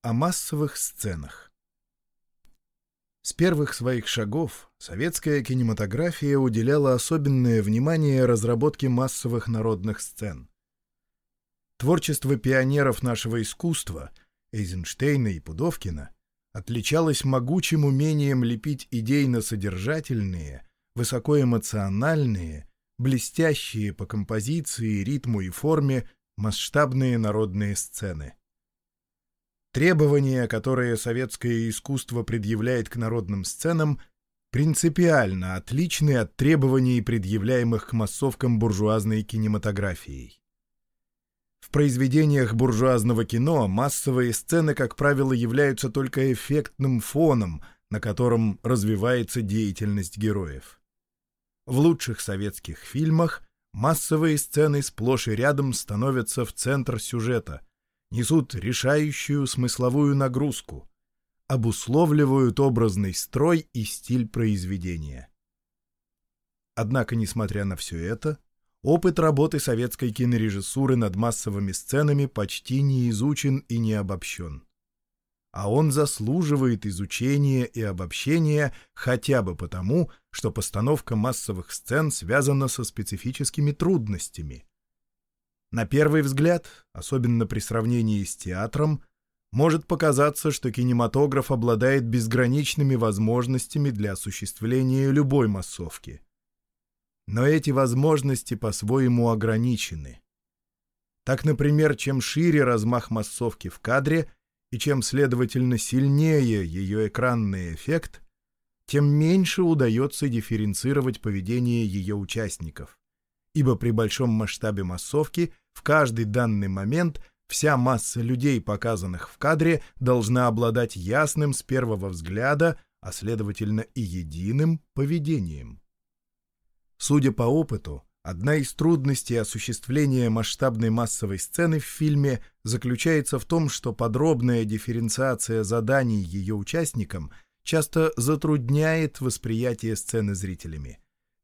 О массовых сценах С первых своих шагов советская кинематография уделяла особенное внимание разработке массовых народных сцен. Творчество пионеров нашего искусства, Эйзенштейна и Пудовкина, отличалось могучим умением лепить идейно-содержательные, высокоэмоциональные, блестящие по композиции, ритму и форме масштабные народные сцены. Требования, которые советское искусство предъявляет к народным сценам, принципиально отличны от требований, предъявляемых к массовкам буржуазной кинематографией. В произведениях буржуазного кино массовые сцены, как правило, являются только эффектным фоном, на котором развивается деятельность героев. В лучших советских фильмах массовые сцены сплошь и рядом становятся в центр сюжета, несут решающую смысловую нагрузку, обусловливают образный строй и стиль произведения. Однако, несмотря на все это, опыт работы советской кинорежиссуры над массовыми сценами почти не изучен и не обобщен а он заслуживает изучения и обобщения хотя бы потому, что постановка массовых сцен связана со специфическими трудностями. На первый взгляд, особенно при сравнении с театром, может показаться, что кинематограф обладает безграничными возможностями для осуществления любой массовки. Но эти возможности по-своему ограничены. Так, например, чем шире размах массовки в кадре – и чем, следовательно, сильнее ее экранный эффект, тем меньше удается дифференцировать поведение ее участников, ибо при большом масштабе массовки в каждый данный момент вся масса людей, показанных в кадре, должна обладать ясным с первого взгляда, а следовательно и единым поведением. Судя по опыту, Одна из трудностей осуществления масштабной массовой сцены в фильме заключается в том, что подробная дифференциация заданий ее участникам часто затрудняет восприятие сцены зрителями,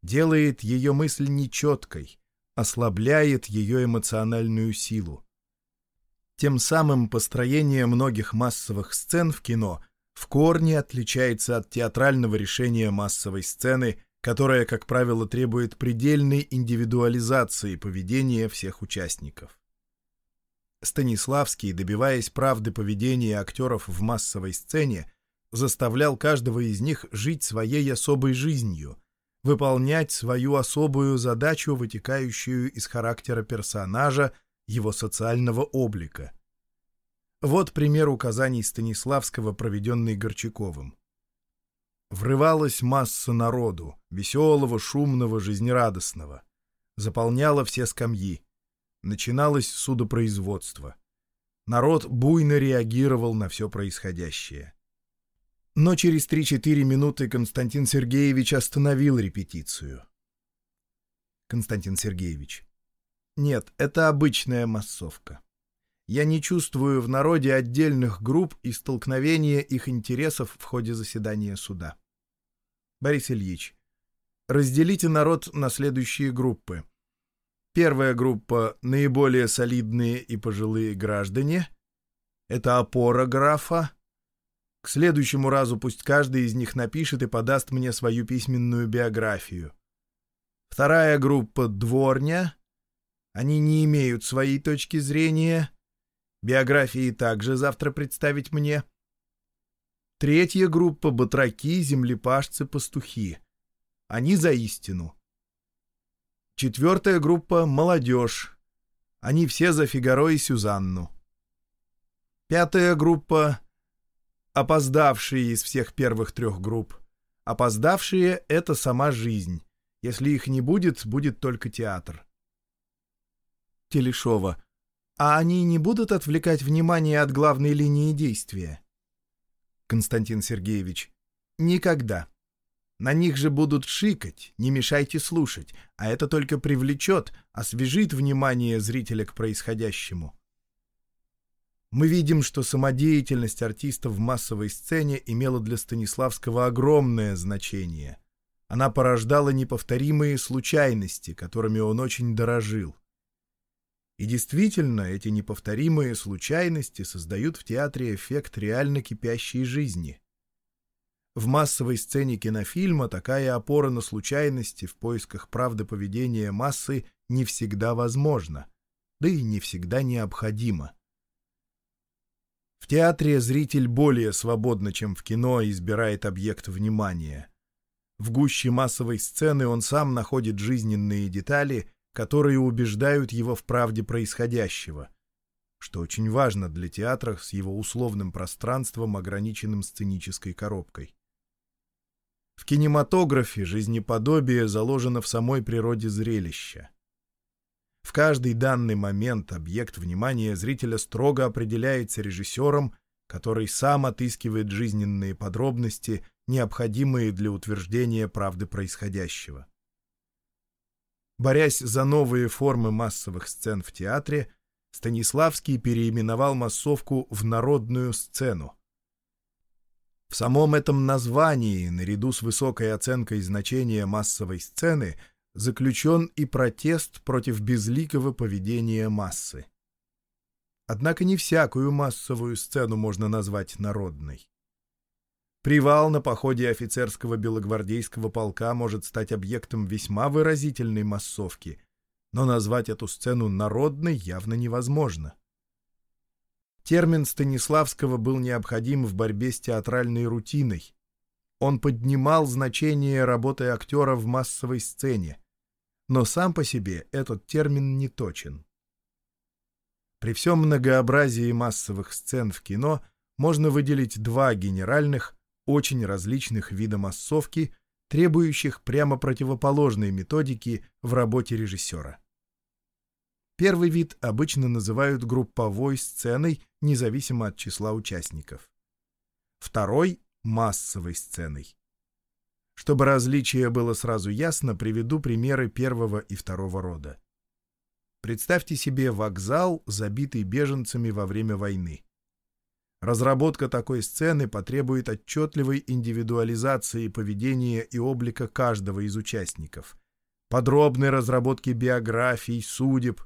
делает ее мысль нечеткой, ослабляет ее эмоциональную силу. Тем самым построение многих массовых сцен в кино в корне отличается от театрального решения массовой сцены – которая, как правило, требует предельной индивидуализации поведения всех участников. Станиславский, добиваясь правды поведения актеров в массовой сцене, заставлял каждого из них жить своей особой жизнью, выполнять свою особую задачу, вытекающую из характера персонажа, его социального облика. Вот пример указаний Станиславского, проведенный Горчаковым. Врывалась масса народу, веселого, шумного, жизнерадостного. Заполняла все скамьи. Начиналось судопроизводство. Народ буйно реагировал на все происходящее. Но через 3-4 минуты Константин Сергеевич остановил репетицию. Константин Сергеевич. Нет, это обычная массовка. Я не чувствую в народе отдельных групп и столкновения их интересов в ходе заседания суда. Борис Ильич, разделите народ на следующие группы. Первая группа — наиболее солидные и пожилые граждане. Это опора графа. К следующему разу пусть каждый из них напишет и подаст мне свою письменную биографию. Вторая группа — дворня. Они не имеют своей точки зрения. Биографии также завтра представить мне. Третья группа — батраки, землепашцы, пастухи. Они за истину. Четвертая группа — молодежь. Они все за Фигаро и Сюзанну. Пятая группа — опоздавшие из всех первых трех групп. Опоздавшие — это сама жизнь. Если их не будет, будет только театр. Телешова. А они не будут отвлекать внимание от главной линии действия? Константин Сергеевич. Никогда. На них же будут шикать, не мешайте слушать, а это только привлечет, освежит внимание зрителя к происходящему. Мы видим, что самодеятельность артиста в массовой сцене имела для Станиславского огромное значение. Она порождала неповторимые случайности, которыми он очень дорожил. И действительно, эти неповторимые случайности создают в театре эффект реально кипящей жизни. В массовой сцене кинофильма такая опора на случайности в поисках правды поведения массы не всегда возможна, да и не всегда необходима. В театре зритель более свободно, чем в кино, избирает объект внимания. В гуще массовой сцены он сам находит жизненные детали, которые убеждают его в правде происходящего, что очень важно для театра с его условным пространством, ограниченным сценической коробкой. В кинематографе жизнеподобие заложено в самой природе зрелища. В каждый данный момент объект внимания зрителя строго определяется режиссером, который сам отыскивает жизненные подробности, необходимые для утверждения правды происходящего. Борясь за новые формы массовых сцен в театре, Станиславский переименовал массовку в народную сцену. В самом этом названии, наряду с высокой оценкой значения массовой сцены, заключен и протест против безликого поведения массы. Однако не всякую массовую сцену можно назвать народной. Привал на походе офицерского белогвардейского полка может стать объектом весьма выразительной массовки, но назвать эту сцену народной явно невозможно. Термин Станиславского был необходим в борьбе с театральной рутиной. Он поднимал значение работы актера в массовой сцене, но сам по себе этот термин не точен. При всем многообразии массовых сцен в кино можно выделить два генеральных, очень различных вида массовки, требующих прямо противоположной методики в работе режиссера. Первый вид обычно называют групповой сценой, независимо от числа участников. Второй — массовой сценой. Чтобы различие было сразу ясно, приведу примеры первого и второго рода. Представьте себе вокзал, забитый беженцами во время войны. Разработка такой сцены потребует отчетливой индивидуализации поведения и облика каждого из участников, подробной разработки биографий, судеб.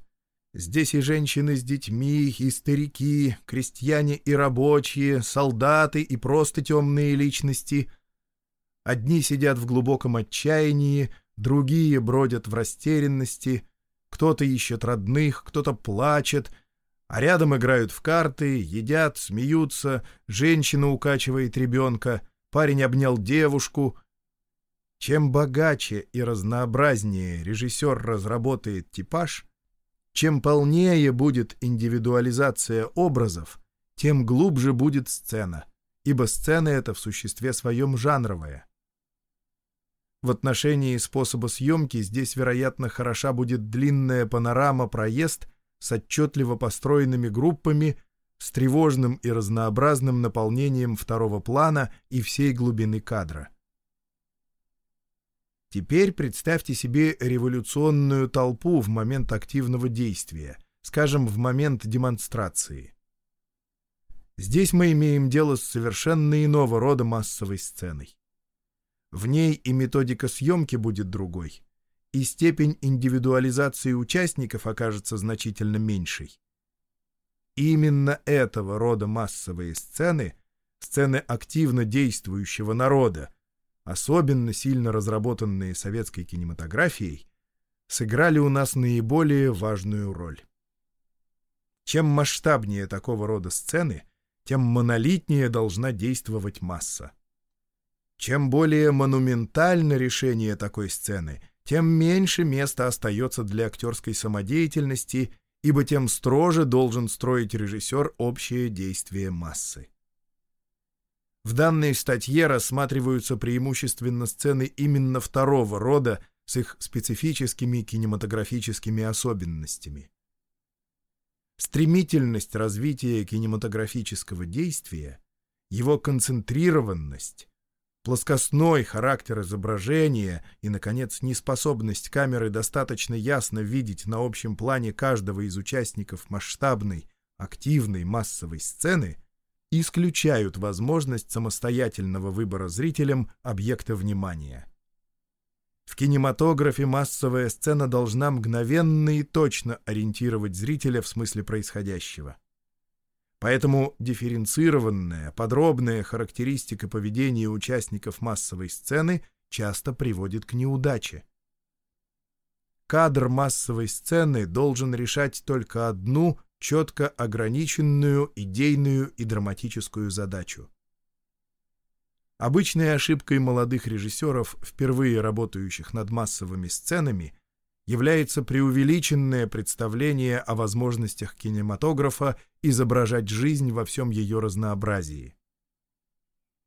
Здесь и женщины с детьми, и старики, крестьяне и рабочие, солдаты и просто темные личности. Одни сидят в глубоком отчаянии, другие бродят в растерянности, кто-то ищет родных, кто-то плачет — а рядом играют в карты, едят, смеются, женщина укачивает ребенка, парень обнял девушку. Чем богаче и разнообразнее режиссер разработает типаж, чем полнее будет индивидуализация образов, тем глубже будет сцена, ибо сцена эта в существе своем жанровая. В отношении способа съемки здесь, вероятно, хороша будет длинная панорама-проезд — с отчетливо построенными группами, с тревожным и разнообразным наполнением второго плана и всей глубины кадра. Теперь представьте себе революционную толпу в момент активного действия, скажем, в момент демонстрации. Здесь мы имеем дело с совершенно иного рода массовой сценой. В ней и методика съемки будет другой и степень индивидуализации участников окажется значительно меньшей. Именно этого рода массовые сцены, сцены активно действующего народа, особенно сильно разработанные советской кинематографией, сыграли у нас наиболее важную роль. Чем масштабнее такого рода сцены, тем монолитнее должна действовать масса. Чем более монументально решение такой сцены, тем меньше места остается для актерской самодеятельности, ибо тем строже должен строить режиссер общее действие массы. В данной статье рассматриваются преимущественно сцены именно второго рода с их специфическими кинематографическими особенностями. Стремительность развития кинематографического действия, его концентрированность, плоскостной характер изображения и, наконец, неспособность камеры достаточно ясно видеть на общем плане каждого из участников масштабной, активной массовой сцены исключают возможность самостоятельного выбора зрителям объекта внимания. В кинематографе массовая сцена должна мгновенно и точно ориентировать зрителя в смысле происходящего. Поэтому дифференцированная, подробная характеристика поведения участников массовой сцены часто приводит к неудаче. Кадр массовой сцены должен решать только одну четко ограниченную идейную и драматическую задачу. Обычной ошибкой молодых режиссеров, впервые работающих над массовыми сценами, является преувеличенное представление о возможностях кинематографа изображать жизнь во всем ее разнообразии.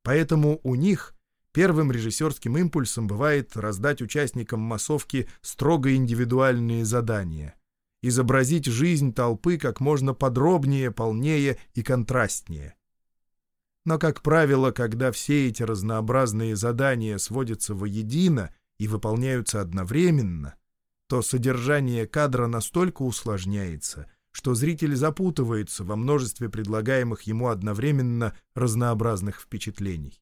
Поэтому у них первым режиссерским импульсом бывает раздать участникам массовки строго индивидуальные задания, изобразить жизнь толпы как можно подробнее, полнее и контрастнее – но, как правило, когда все эти разнообразные задания сводятся воедино и выполняются одновременно, то содержание кадра настолько усложняется, что зритель запутывается во множестве предлагаемых ему одновременно разнообразных впечатлений.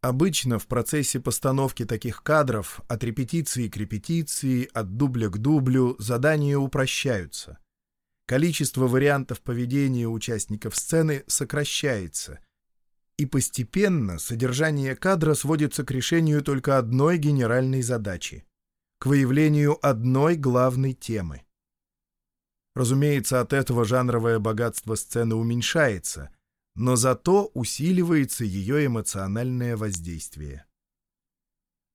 Обычно в процессе постановки таких кадров от репетиции к репетиции, от дубля к дублю задания упрощаются — количество вариантов поведения участников сцены сокращается, и постепенно содержание кадра сводится к решению только одной генеральной задачи — к выявлению одной главной темы. Разумеется, от этого жанровое богатство сцены уменьшается, но зато усиливается ее эмоциональное воздействие.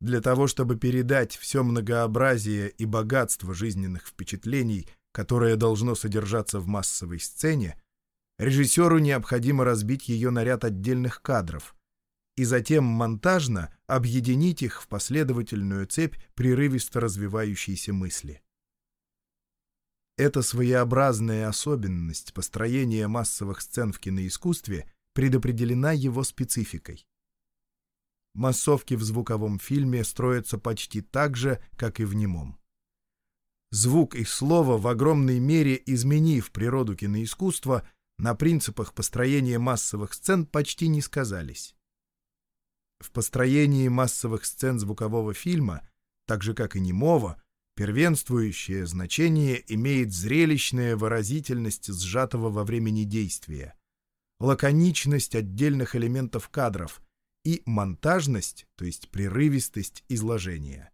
Для того, чтобы передать все многообразие и богатство жизненных впечатлений которое должно содержаться в массовой сцене, режиссеру необходимо разбить ее на ряд отдельных кадров и затем монтажно объединить их в последовательную цепь прерывисто развивающейся мысли. Эта своеобразная особенность построения массовых сцен в киноискусстве предопределена его спецификой. Массовки в звуковом фильме строятся почти так же, как и в немом звук и слово в огромной мере изменив природу киноискусства, на принципах построения массовых сцен почти не сказались. В построении массовых сцен звукового фильма, так же как и немого, первенствующее значение имеет зрелищная выразительность сжатого во времени действия, лаконичность отдельных элементов кадров и монтажность, то есть прерывистость изложения.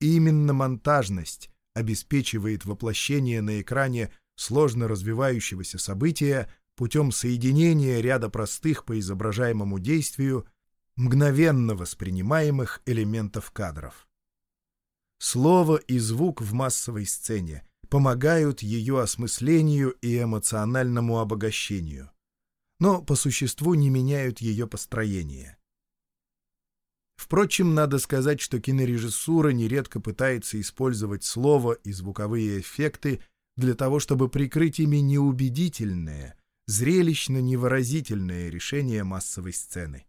Именно монтажность обеспечивает воплощение на экране сложно развивающегося события путем соединения ряда простых по изображаемому действию мгновенно воспринимаемых элементов кадров. Слово и звук в массовой сцене помогают ее осмыслению и эмоциональному обогащению, но по существу не меняют ее построение. Впрочем, надо сказать, что кинорежиссура нередко пытается использовать слово и звуковые эффекты для того, чтобы прикрыть ими неубедительное, зрелищно невыразительное решение массовой сцены.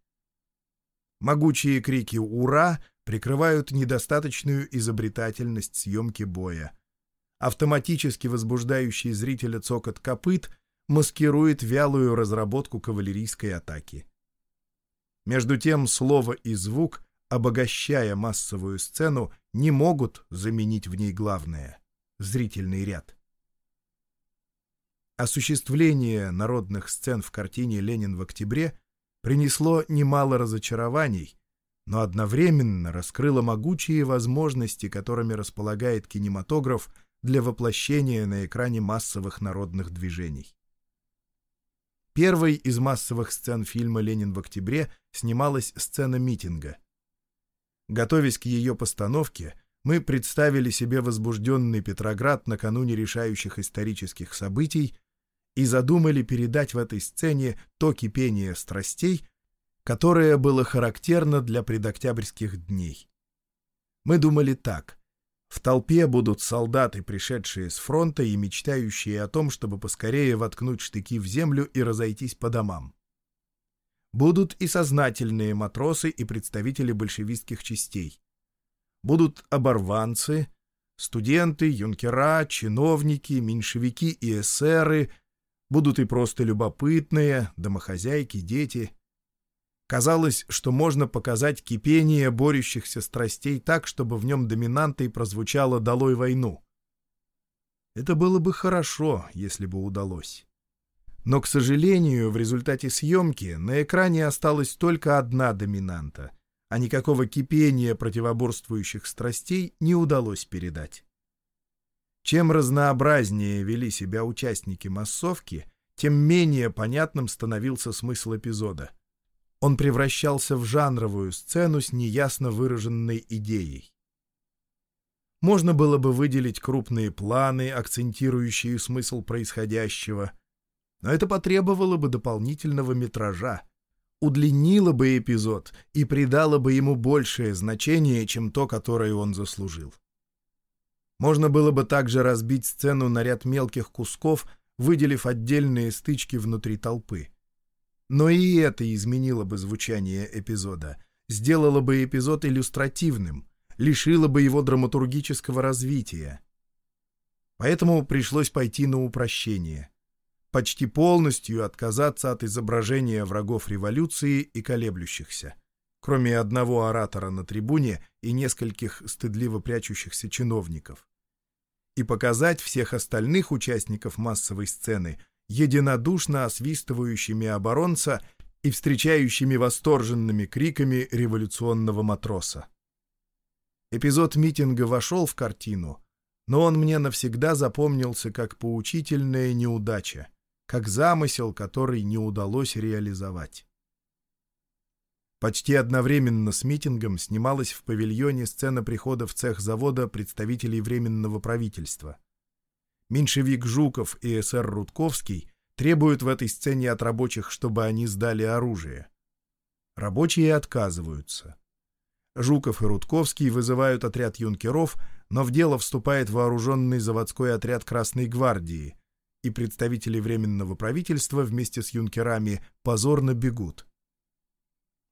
Могучие крики «Ура!» прикрывают недостаточную изобретательность съемки боя. Автоматически возбуждающий зрителя цокот копыт маскирует вялую разработку кавалерийской атаки. Между тем слово и звук, обогащая массовую сцену, не могут заменить в ней главное — зрительный ряд. Осуществление народных сцен в картине «Ленин в октябре» принесло немало разочарований, но одновременно раскрыло могучие возможности, которыми располагает кинематограф для воплощения на экране массовых народных движений. Первой из массовых сцен фильма «Ленин в октябре» снималась сцена митинга. Готовясь к ее постановке, мы представили себе возбужденный Петроград накануне решающих исторических событий и задумали передать в этой сцене то кипение страстей, которое было характерно для предоктябрьских дней. Мы думали так. В толпе будут солдаты, пришедшие с фронта и мечтающие о том, чтобы поскорее воткнуть штыки в землю и разойтись по домам. Будут и сознательные матросы и представители большевистских частей. Будут оборванцы, студенты, юнкера, чиновники, меньшевики и эсеры, будут и просто любопытные, домохозяйки, дети. Казалось, что можно показать кипение борющихся страстей так, чтобы в нем доминантой прозвучало «долой войну». Это было бы хорошо, если бы удалось. Но, к сожалению, в результате съемки на экране осталась только одна доминанта, а никакого кипения противоборствующих страстей не удалось передать. Чем разнообразнее вели себя участники массовки, тем менее понятным становился смысл эпизода. Он превращался в жанровую сцену с неясно выраженной идеей. Можно было бы выделить крупные планы, акцентирующие смысл происходящего, но это потребовало бы дополнительного метража, удлинило бы эпизод и придало бы ему большее значение, чем то, которое он заслужил. Можно было бы также разбить сцену на ряд мелких кусков, выделив отдельные стычки внутри толпы. Но и это изменило бы звучание эпизода, сделало бы эпизод иллюстративным, лишило бы его драматургического развития. Поэтому пришлось пойти на упрощение. Почти полностью отказаться от изображения врагов революции и колеблющихся, кроме одного оратора на трибуне и нескольких стыдливо прячущихся чиновников. И показать всех остальных участников массовой сцены единодушно освистывающими оборонца и встречающими восторженными криками революционного матроса. Эпизод митинга вошел в картину, но он мне навсегда запомнился как поучительная неудача, как замысел, который не удалось реализовать. Почти одновременно с митингом снималась в павильоне сцена прихода в цех завода представителей Временного правительства. Меньшевик Жуков и СР Рудковский требуют в этой сцене от рабочих, чтобы они сдали оружие. Рабочие отказываются. Жуков и Рудковский вызывают отряд юнкеров, но в дело вступает вооруженный заводской отряд Красной гвардии, и представители Временного правительства вместе с юнкерами позорно бегут.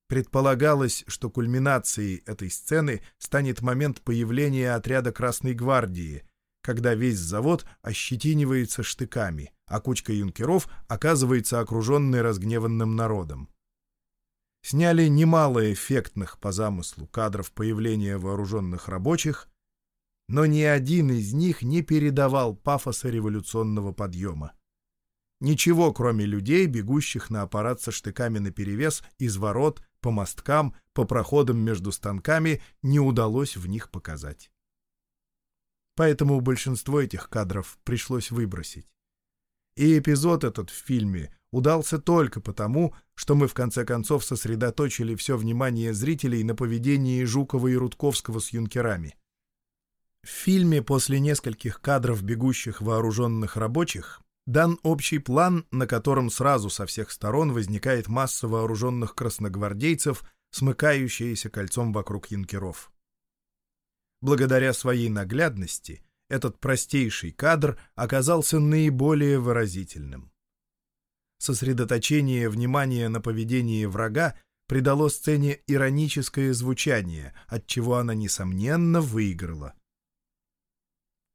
Предполагалось, что кульминацией этой сцены станет момент появления отряда Красной гвардии, когда весь завод ощетинивается штыками, а кучка юнкеров оказывается окруженной разгневанным народом. Сняли немало эффектных по замыслу кадров появления вооруженных рабочих, но ни один из них не передавал пафоса революционного подъема. Ничего, кроме людей, бегущих на аппарат со штыками наперевес из ворот, по мосткам, по проходам между станками, не удалось в них показать. Поэтому большинство этих кадров пришлось выбросить. И эпизод этот в фильме удался только потому, что мы в конце концов сосредоточили все внимание зрителей на поведении Жукова и Рудковского с юнкерами. В фильме после нескольких кадров бегущих вооруженных рабочих дан общий план, на котором сразу со всех сторон возникает масса вооруженных красногвардейцев, смыкающиеся кольцом вокруг юнкеров. Благодаря своей наглядности этот простейший кадр оказался наиболее выразительным. Сосредоточение внимания на поведении врага придало сцене ироническое звучание, от чего она, несомненно, выиграла.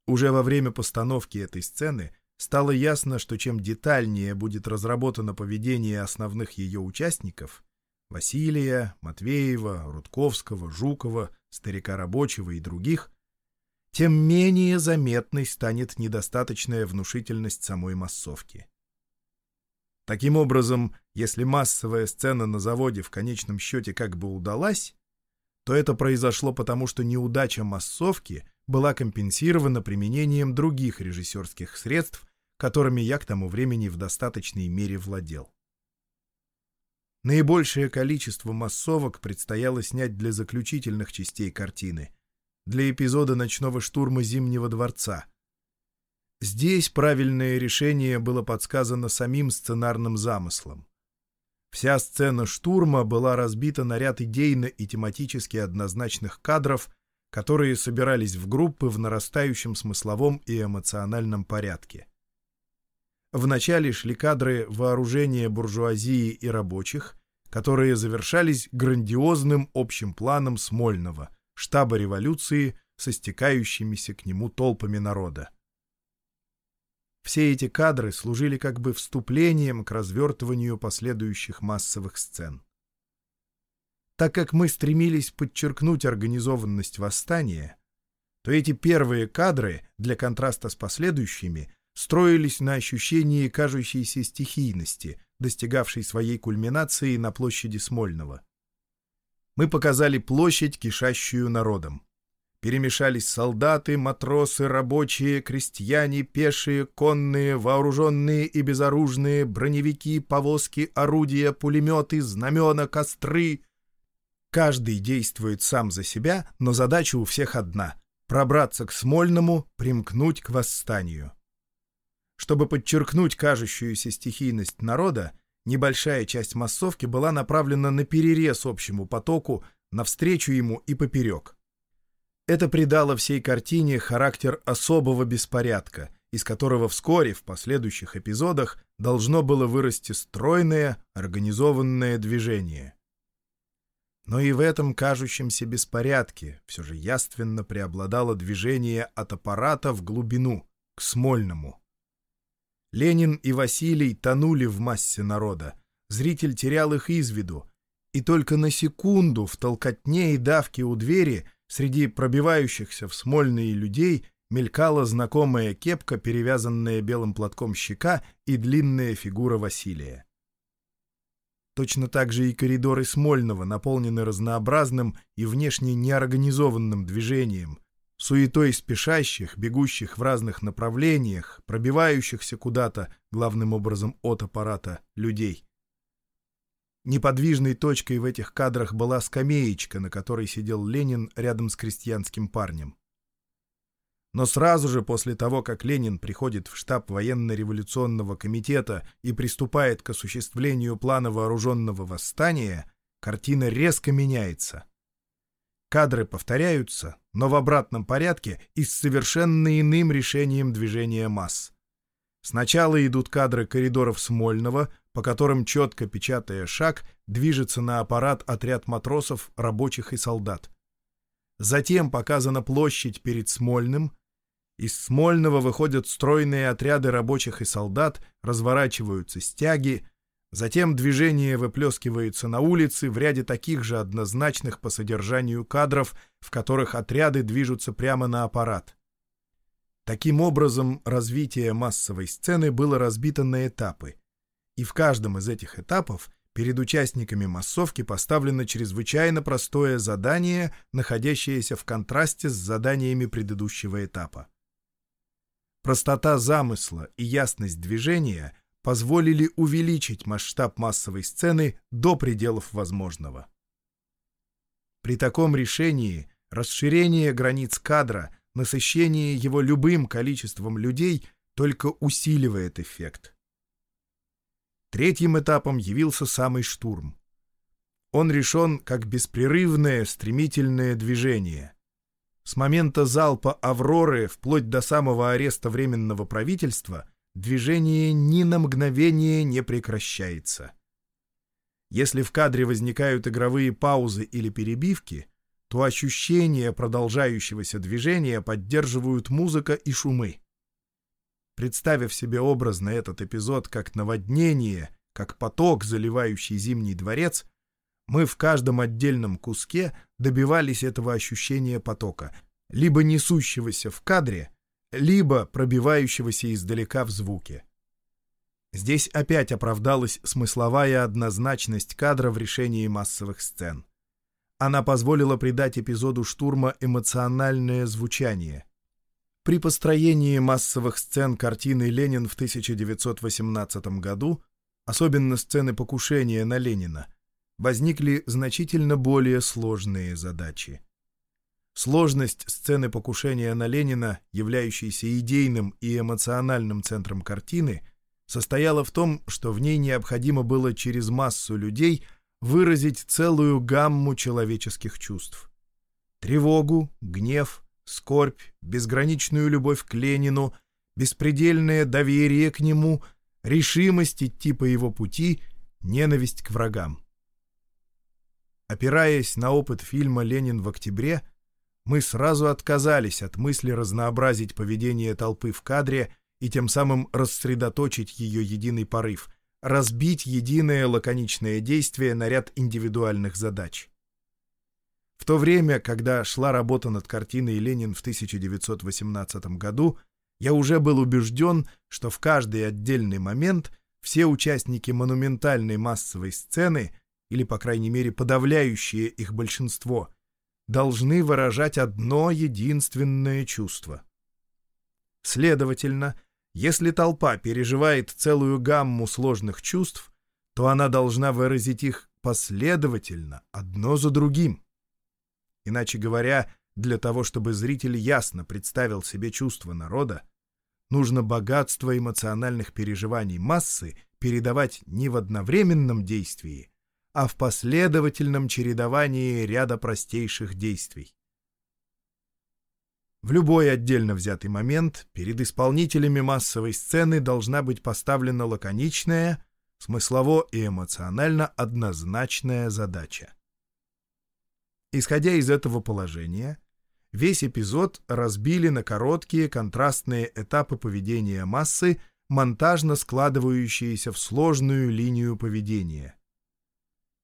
Уже во время постановки этой сцены стало ясно, что чем детальнее будет разработано поведение основных ее участников — Василия, Матвеева, Рудковского, Жукова, Старика Рабочего и других — тем менее заметной станет недостаточная внушительность самой массовки. Таким образом, если массовая сцена на заводе в конечном счете как бы удалась, то это произошло потому, что неудача массовки была компенсирована применением других режиссерских средств, которыми я к тому времени в достаточной мере владел. Наибольшее количество массовок предстояло снять для заключительных частей картины, для эпизода ночного штурма Зимнего дворца — Здесь правильное решение было подсказано самим сценарным замыслом. Вся сцена штурма была разбита на ряд идейно и тематически однозначных кадров, которые собирались в группы в нарастающем смысловом и эмоциональном порядке. Вначале шли кадры вооружения буржуазии и рабочих, которые завершались грандиозным общим планом Смольного, штаба революции со стекающимися к нему толпами народа. Все эти кадры служили как бы вступлением к развертыванию последующих массовых сцен. Так как мы стремились подчеркнуть организованность восстания, то эти первые кадры, для контраста с последующими, строились на ощущении кажущейся стихийности, достигавшей своей кульминации на площади Смольного. Мы показали площадь, кишащую народом. Перемешались солдаты, матросы, рабочие, крестьяне, пешие, конные, вооруженные и безоружные, броневики, повозки, орудия, пулеметы, знамена, костры. Каждый действует сам за себя, но задача у всех одна — пробраться к Смольному, примкнуть к восстанию. Чтобы подчеркнуть кажущуюся стихийность народа, небольшая часть массовки была направлена на перерез общему потоку, навстречу ему и поперек. Это придало всей картине характер особого беспорядка, из которого вскоре, в последующих эпизодах, должно было вырасти стройное, организованное движение. Но и в этом кажущемся беспорядке все же яственно преобладало движение от аппарата в глубину, к Смольному. Ленин и Василий тонули в массе народа, зритель терял их из виду, и только на секунду в толкотне и давке у двери Среди пробивающихся в смольные людей мелькала знакомая кепка, перевязанная белым платком щека и длинная фигура Василия. Точно так же и коридоры Смольного наполнены разнообразным и внешне неорганизованным движением, суетой спешащих, бегущих в разных направлениях, пробивающихся куда-то, главным образом от аппарата, людей. Неподвижной точкой в этих кадрах была скамеечка, на которой сидел Ленин рядом с крестьянским парнем. Но сразу же после того, как Ленин приходит в штаб военно-революционного комитета и приступает к осуществлению плана вооруженного восстания, картина резко меняется. Кадры повторяются, но в обратном порядке и с совершенно иным решением движения масс. Сначала идут кадры коридоров Смольного, по которым, четко печатая шаг, движется на аппарат отряд матросов, рабочих и солдат. Затем показана площадь перед Смольным. Из Смольного выходят стройные отряды рабочих и солдат, разворачиваются стяги. Затем движение выплескивается на улицы в ряде таких же однозначных по содержанию кадров, в которых отряды движутся прямо на аппарат. Таким образом, развитие массовой сцены было разбито на этапы — и в каждом из этих этапов перед участниками массовки поставлено чрезвычайно простое задание, находящееся в контрасте с заданиями предыдущего этапа. Простота замысла и ясность движения позволили увеличить масштаб массовой сцены до пределов возможного. При таком решении расширение границ кадра, насыщение его любым количеством людей только усиливает эффект. Третьим этапом явился самый штурм. Он решен как беспрерывное стремительное движение. С момента залпа «Авроры» вплоть до самого ареста Временного правительства движение ни на мгновение не прекращается. Если в кадре возникают игровые паузы или перебивки, то ощущения продолжающегося движения поддерживают музыка и шумы. Представив себе образно этот эпизод как наводнение, как поток, заливающий Зимний дворец, мы в каждом отдельном куске добивались этого ощущения потока, либо несущегося в кадре, либо пробивающегося издалека в звуке. Здесь опять оправдалась смысловая однозначность кадра в решении массовых сцен. Она позволила придать эпизоду штурма эмоциональное звучание — при построении массовых сцен картины «Ленин» в 1918 году, особенно сцены покушения на Ленина, возникли значительно более сложные задачи. Сложность сцены покушения на Ленина, являющейся идейным и эмоциональным центром картины, состояла в том, что в ней необходимо было через массу людей выразить целую гамму человеческих чувств. Тревогу, гнев, скорбь, безграничную любовь к Ленину, беспредельное доверие к нему, решимость идти по его пути, ненависть к врагам. Опираясь на опыт фильма «Ленин в октябре», мы сразу отказались от мысли разнообразить поведение толпы в кадре и тем самым рассредоточить ее единый порыв, разбить единое лаконичное действие на ряд индивидуальных задач. В то время, когда шла работа над картиной «Ленин» в 1918 году, я уже был убежден, что в каждый отдельный момент все участники монументальной массовой сцены, или, по крайней мере, подавляющее их большинство, должны выражать одно единственное чувство. Следовательно, если толпа переживает целую гамму сложных чувств, то она должна выразить их последовательно, одно за другим. Иначе говоря, для того, чтобы зритель ясно представил себе чувства народа, нужно богатство эмоциональных переживаний массы передавать не в одновременном действии, а в последовательном чередовании ряда простейших действий. В любой отдельно взятый момент перед исполнителями массовой сцены должна быть поставлена лаконичная, смыслово и эмоционально однозначная задача. Исходя из этого положения, весь эпизод разбили на короткие контрастные этапы поведения массы, монтажно складывающиеся в сложную линию поведения.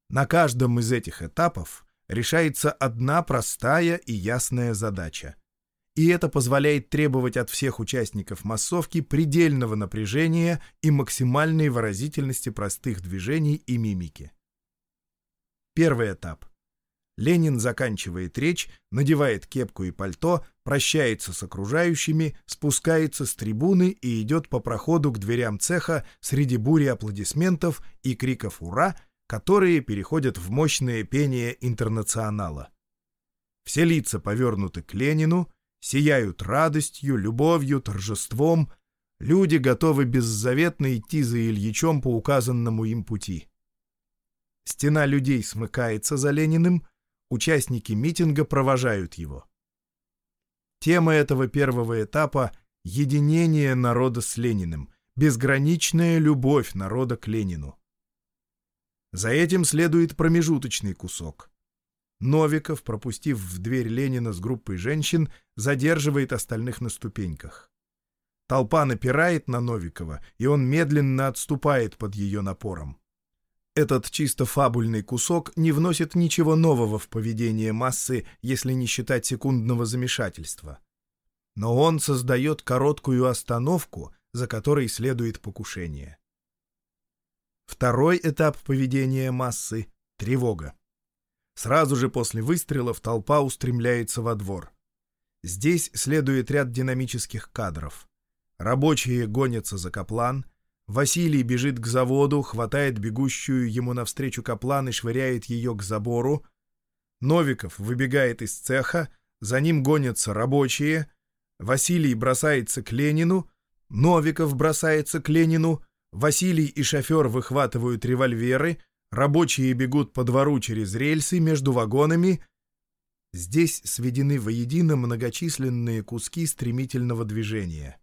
На каждом из этих этапов решается одна простая и ясная задача. И это позволяет требовать от всех участников массовки предельного напряжения и максимальной выразительности простых движений и мимики. Первый этап. Ленин заканчивает речь, надевает кепку и пальто, прощается с окружающими, спускается с трибуны и идет по проходу к дверям цеха среди бури аплодисментов и криков «Ура!», которые переходят в мощное пение интернационала. Все лица повернуты к Ленину, сияют радостью, любовью, торжеством. Люди готовы беззаветно идти за Ильичом по указанному им пути. Стена людей смыкается за Лениным — Участники митинга провожают его. Тема этого первого этапа — единение народа с Лениным, безграничная любовь народа к Ленину. За этим следует промежуточный кусок. Новиков, пропустив в дверь Ленина с группой женщин, задерживает остальных на ступеньках. Толпа напирает на Новикова, и он медленно отступает под ее напором. Этот чисто фабульный кусок не вносит ничего нового в поведение массы, если не считать секундного замешательства. Но он создает короткую остановку, за которой следует покушение. Второй этап поведения массы — тревога. Сразу же после выстрелов толпа устремляется во двор. Здесь следует ряд динамических кадров. Рабочие гонятся за Каплан — Василий бежит к заводу, хватает бегущую ему навстречу каплан и швыряет ее к забору. Новиков выбегает из цеха, за ним гонятся рабочие. Василий бросается к Ленину, Новиков бросается к Ленину, Василий и шофер выхватывают револьверы, рабочие бегут по двору через рельсы между вагонами. Здесь сведены воедино многочисленные куски стремительного движения.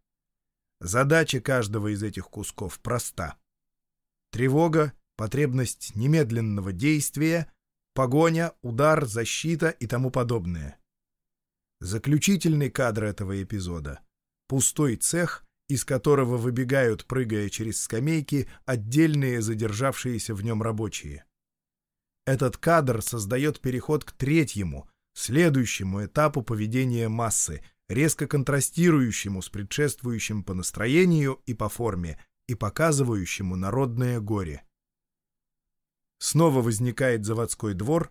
Задача каждого из этих кусков проста. Тревога, потребность немедленного действия, погоня, удар, защита и тому подобное. Заключительный кадр этого эпизода — пустой цех, из которого выбегают, прыгая через скамейки, отдельные задержавшиеся в нем рабочие. Этот кадр создает переход к третьему, следующему этапу поведения массы — резко контрастирующему с предшествующим по настроению и по форме и показывающему народное горе. Снова возникает заводской двор,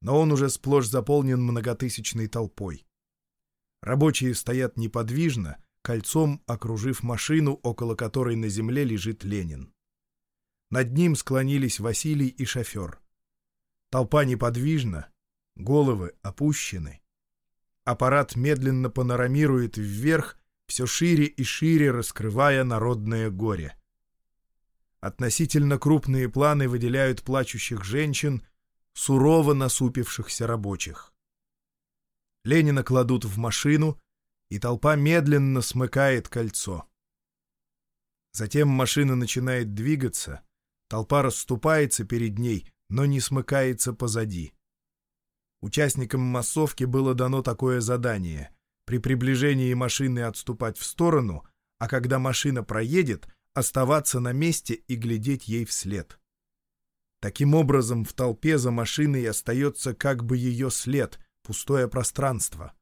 но он уже сплошь заполнен многотысячной толпой. Рабочие стоят неподвижно, кольцом окружив машину, около которой на земле лежит Ленин. Над ним склонились Василий и шофер. Толпа неподвижна, головы опущены. Аппарат медленно панорамирует вверх, все шире и шире раскрывая народное горе. Относительно крупные планы выделяют плачущих женщин, сурово насупившихся рабочих. Ленина кладут в машину, и толпа медленно смыкает кольцо. Затем машина начинает двигаться, толпа расступается перед ней, но не смыкается позади. Участникам массовки было дано такое задание — при приближении машины отступать в сторону, а когда машина проедет, оставаться на месте и глядеть ей вслед. Таким образом, в толпе за машиной остается как бы ее след, пустое пространство.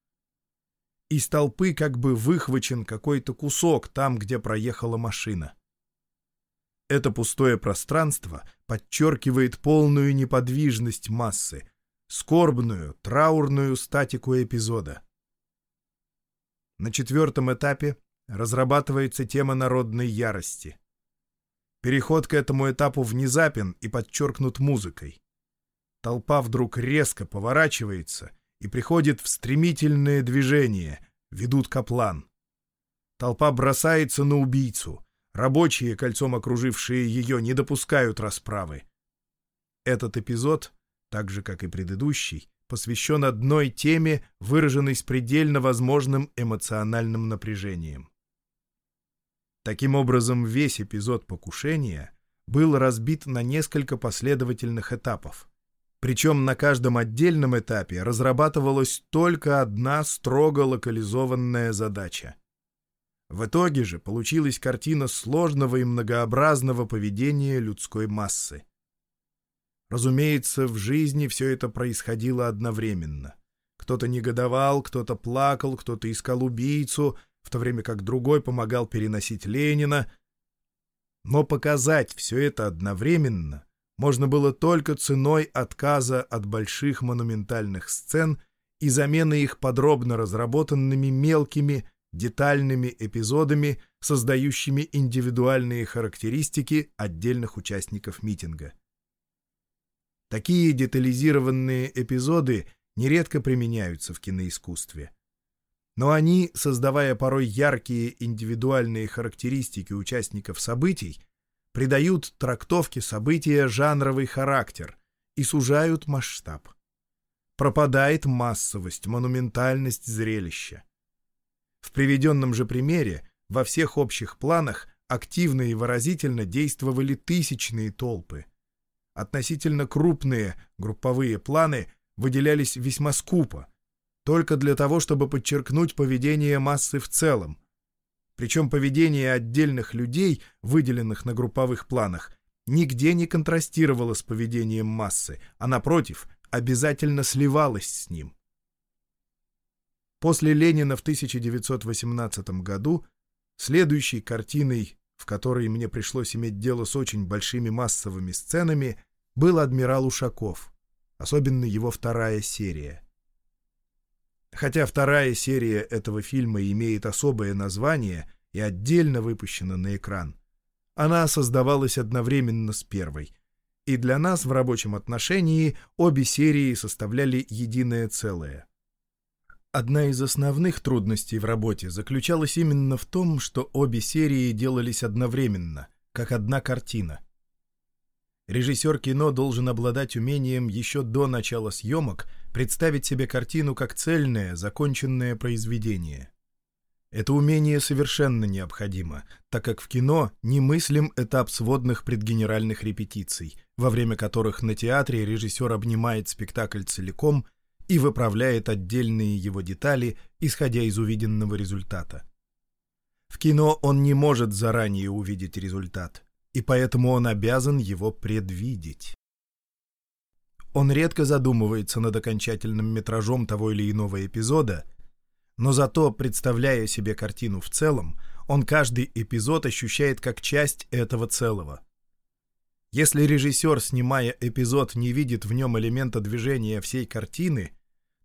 Из толпы как бы выхвачен какой-то кусок там, где проехала машина. Это пустое пространство подчеркивает полную неподвижность массы, скорбную, траурную статику эпизода. На четвертом этапе разрабатывается тема народной ярости. Переход к этому этапу внезапен и подчеркнут музыкой. Толпа вдруг резко поворачивается и приходит в стремительное движение, ведут каплан. Толпа бросается на убийцу. Рабочие, кольцом окружившие ее, не допускают расправы. Этот эпизод, так же, как и предыдущий, посвящен одной теме, выраженной с предельно возможным эмоциональным напряжением. Таким образом, весь эпизод покушения был разбит на несколько последовательных этапов. Причем на каждом отдельном этапе разрабатывалась только одна строго локализованная задача. В итоге же получилась картина сложного и многообразного поведения людской массы. Разумеется, в жизни все это происходило одновременно. Кто-то негодовал, кто-то плакал, кто-то искал убийцу — в то время как другой помогал переносить Ленина. Но показать все это одновременно можно было только ценой отказа от больших монументальных сцен и замены их подробно разработанными мелкими, детальными эпизодами, создающими индивидуальные характеристики отдельных участников митинга. Такие детализированные эпизоды нередко применяются в киноискусстве. Но они, создавая порой яркие индивидуальные характеристики участников событий, придают трактовке события жанровый характер и сужают масштаб. Пропадает массовость, монументальность зрелища. В приведенном же примере во всех общих планах активно и выразительно действовали тысячные толпы. Относительно крупные групповые планы выделялись весьма скупо, только для того, чтобы подчеркнуть поведение массы в целом. Причем поведение отдельных людей, выделенных на групповых планах, нигде не контрастировало с поведением массы, а, напротив, обязательно сливалось с ним. После Ленина в 1918 году следующей картиной, в которой мне пришлось иметь дело с очень большими массовыми сценами, был «Адмирал Ушаков», особенно его вторая серия — Хотя вторая серия этого фильма имеет особое название и отдельно выпущена на экран, она создавалась одновременно с первой. И для нас в рабочем отношении обе серии составляли единое целое. Одна из основных трудностей в работе заключалась именно в том, что обе серии делались одновременно, как одна картина. Режиссер кино должен обладать умением еще до начала съемок – представить себе картину как цельное, законченное произведение. Это умение совершенно необходимо, так как в кино немыслим этап сводных предгенеральных репетиций, во время которых на театре режиссер обнимает спектакль целиком и выправляет отдельные его детали, исходя из увиденного результата. В кино он не может заранее увидеть результат, и поэтому он обязан его предвидеть. Он редко задумывается над окончательным метражом того или иного эпизода, но зато, представляя себе картину в целом, он каждый эпизод ощущает как часть этого целого. Если режиссер, снимая эпизод, не видит в нем элемента движения всей картины,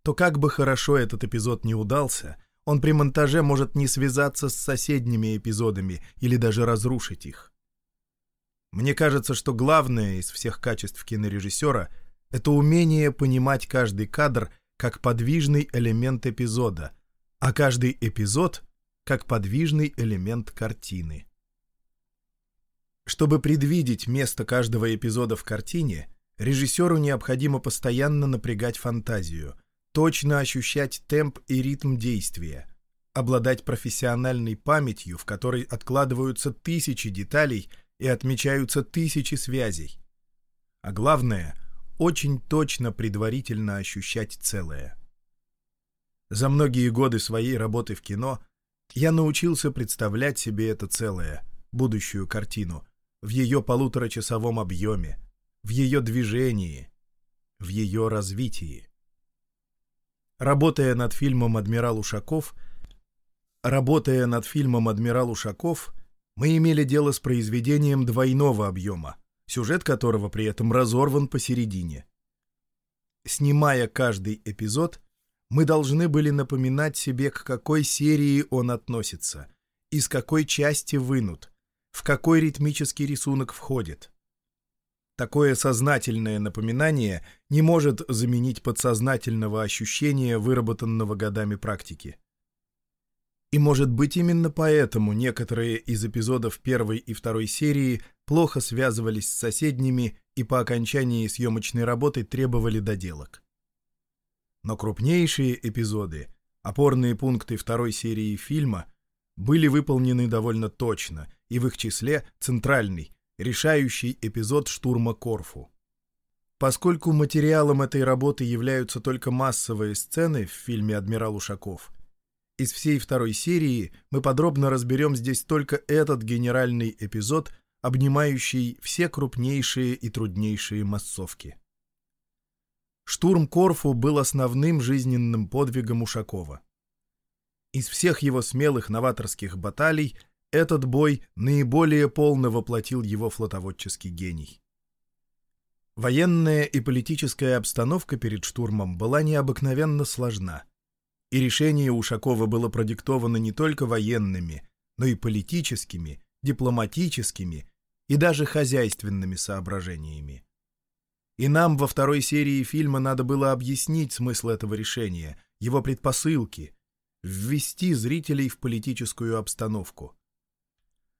то как бы хорошо этот эпизод не удался, он при монтаже может не связаться с соседними эпизодами или даже разрушить их. Мне кажется, что главное из всех качеств кинорежиссера — это умение понимать каждый кадр как подвижный элемент эпизода, а каждый эпизод как подвижный элемент картины. Чтобы предвидеть место каждого эпизода в картине, режиссеру необходимо постоянно напрягать фантазию, точно ощущать темп и ритм действия, обладать профессиональной памятью, в которой откладываются тысячи деталей и отмечаются тысячи связей. А главное — очень точно предварительно ощущать целое. За многие годы своей работы в кино я научился представлять себе это целое, будущую картину, в ее полуторачасовом объеме, в ее движении, в ее развитии. Работая над фильмом «Адмирал Ушаков», работая над фильмом «Адмирал Ушаков», мы имели дело с произведением двойного объема, сюжет которого при этом разорван посередине. Снимая каждый эпизод, мы должны были напоминать себе, к какой серии он относится, из какой части вынут, в какой ритмический рисунок входит. Такое сознательное напоминание не может заменить подсознательного ощущения, выработанного годами практики. И может быть именно поэтому некоторые из эпизодов первой и второй серии плохо связывались с соседними и по окончании съемочной работы требовали доделок. Но крупнейшие эпизоды, опорные пункты второй серии фильма, были выполнены довольно точно, и в их числе центральный, решающий эпизод штурма Корфу. Поскольку материалом этой работы являются только массовые сцены в фильме «Адмирал Ушаков», из всей второй серии мы подробно разберем здесь только этот генеральный эпизод, обнимающий все крупнейшие и труднейшие массовки. Штурм Корфу был основным жизненным подвигом Ушакова. Из всех его смелых новаторских баталий этот бой наиболее полно воплотил его флотоводческий гений. Военная и политическая обстановка перед штурмом была необыкновенно сложна — и решение Ушакова было продиктовано не только военными, но и политическими, дипломатическими и даже хозяйственными соображениями. И нам во второй серии фильма надо было объяснить смысл этого решения, его предпосылки, ввести зрителей в политическую обстановку.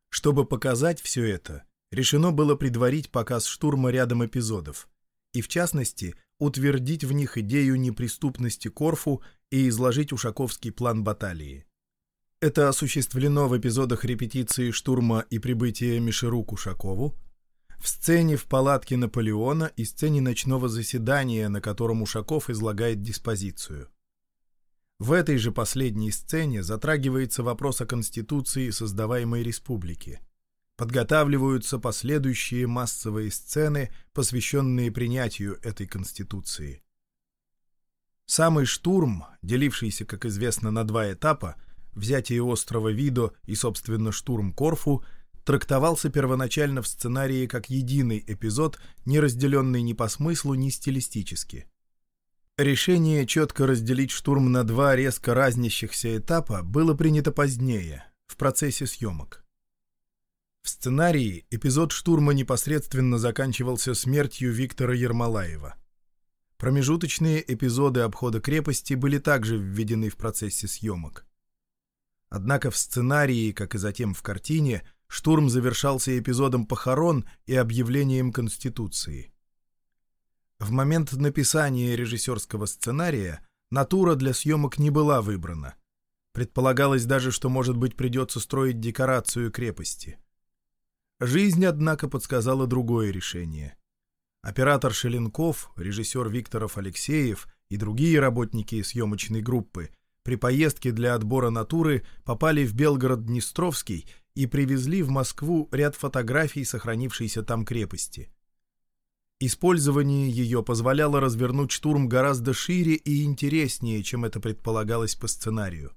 Чтобы показать все это, решено было предварить показ штурма рядом эпизодов, и в частности утвердить в них идею неприступности Корфу и изложить ушаковский план баталии. Это осуществлено в эпизодах репетиции штурма и прибытия Мишеру к Ушакову, в сцене в палатке Наполеона и сцене ночного заседания, на котором Ушаков излагает диспозицию. В этой же последней сцене затрагивается вопрос о Конституции создаваемой республики. Подготавливаются последующие массовые сцены, посвященные принятию этой Конституции. Самый штурм, делившийся, как известно, на два этапа, взятие острова Видо и, собственно, штурм Корфу, трактовался первоначально в сценарии как единый эпизод, не разделенный ни по смыслу, ни стилистически. Решение четко разделить штурм на два резко разнящихся этапа было принято позднее, в процессе съемок. В сценарии эпизод штурма непосредственно заканчивался смертью Виктора Ермолаева. Промежуточные эпизоды обхода крепости были также введены в процессе съемок. Однако в сценарии, как и затем в картине, штурм завершался эпизодом похорон и объявлением Конституции. В момент написания режиссерского сценария натура для съемок не была выбрана. Предполагалось даже, что, может быть, придется строить декорацию крепости. Жизнь, однако, подсказала другое решение — Оператор Шеленков, режиссер Викторов Алексеев и другие работники съемочной группы при поездке для отбора натуры попали в Белгород-Днестровский и привезли в Москву ряд фотографий сохранившейся там крепости. Использование ее позволяло развернуть штурм гораздо шире и интереснее, чем это предполагалось по сценарию.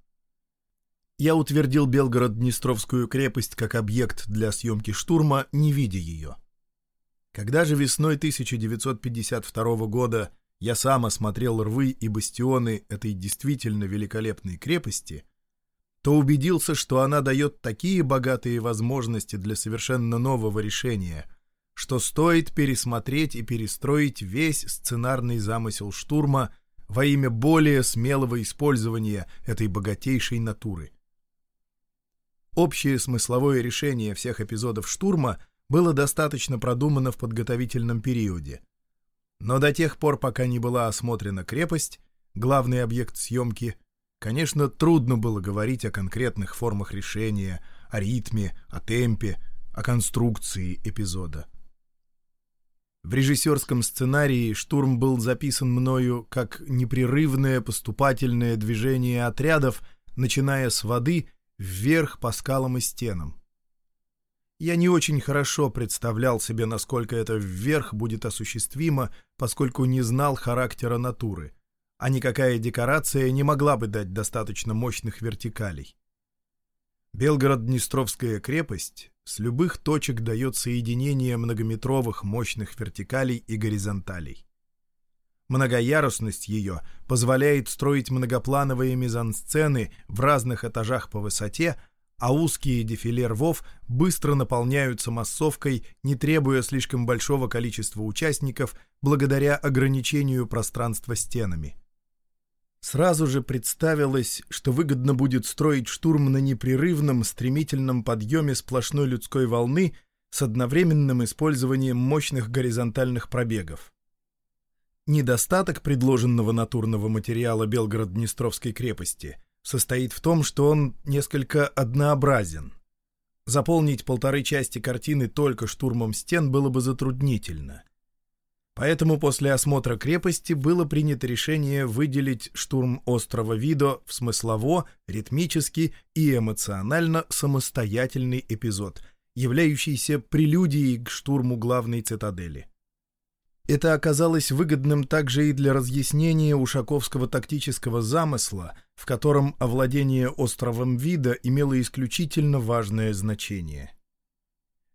Я утвердил Белгород-Днестровскую крепость как объект для съемки штурма, не видя ее. Когда же весной 1952 года я сам осмотрел рвы и бастионы этой действительно великолепной крепости, то убедился, что она дает такие богатые возможности для совершенно нового решения, что стоит пересмотреть и перестроить весь сценарный замысел штурма во имя более смелого использования этой богатейшей натуры. Общее смысловое решение всех эпизодов штурма было достаточно продумано в подготовительном периоде. Но до тех пор, пока не была осмотрена крепость, главный объект съемки, конечно, трудно было говорить о конкретных формах решения, о ритме, о темпе, о конструкции эпизода. В режиссерском сценарии штурм был записан мною как непрерывное поступательное движение отрядов, начиная с воды вверх по скалам и стенам. Я не очень хорошо представлял себе, насколько это вверх будет осуществимо, поскольку не знал характера натуры, а никакая декорация не могла бы дать достаточно мощных вертикалей. Белгород-Днестровская крепость с любых точек дает соединение многометровых мощных вертикалей и горизонталей. Многоярусность ее позволяет строить многоплановые мизансцены в разных этажах по высоте, а узкие дефиле рвов быстро наполняются массовкой, не требуя слишком большого количества участников благодаря ограничению пространства стенами. Сразу же представилось, что выгодно будет строить штурм на непрерывном, стремительном подъеме сплошной людской волны с одновременным использованием мощных горизонтальных пробегов. Недостаток предложенного натурного материала Белгород-Днестровской крепости состоит в том, что он несколько однообразен. Заполнить полторы части картины только штурмом стен было бы затруднительно. Поэтому после осмотра крепости было принято решение выделить штурм острова Видо в смыслово, ритмически и эмоционально самостоятельный эпизод, являющийся прелюдией к штурму главной цитадели. Это оказалось выгодным также и для разъяснения ушаковского тактического замысла, в котором овладение островом вида имело исключительно важное значение.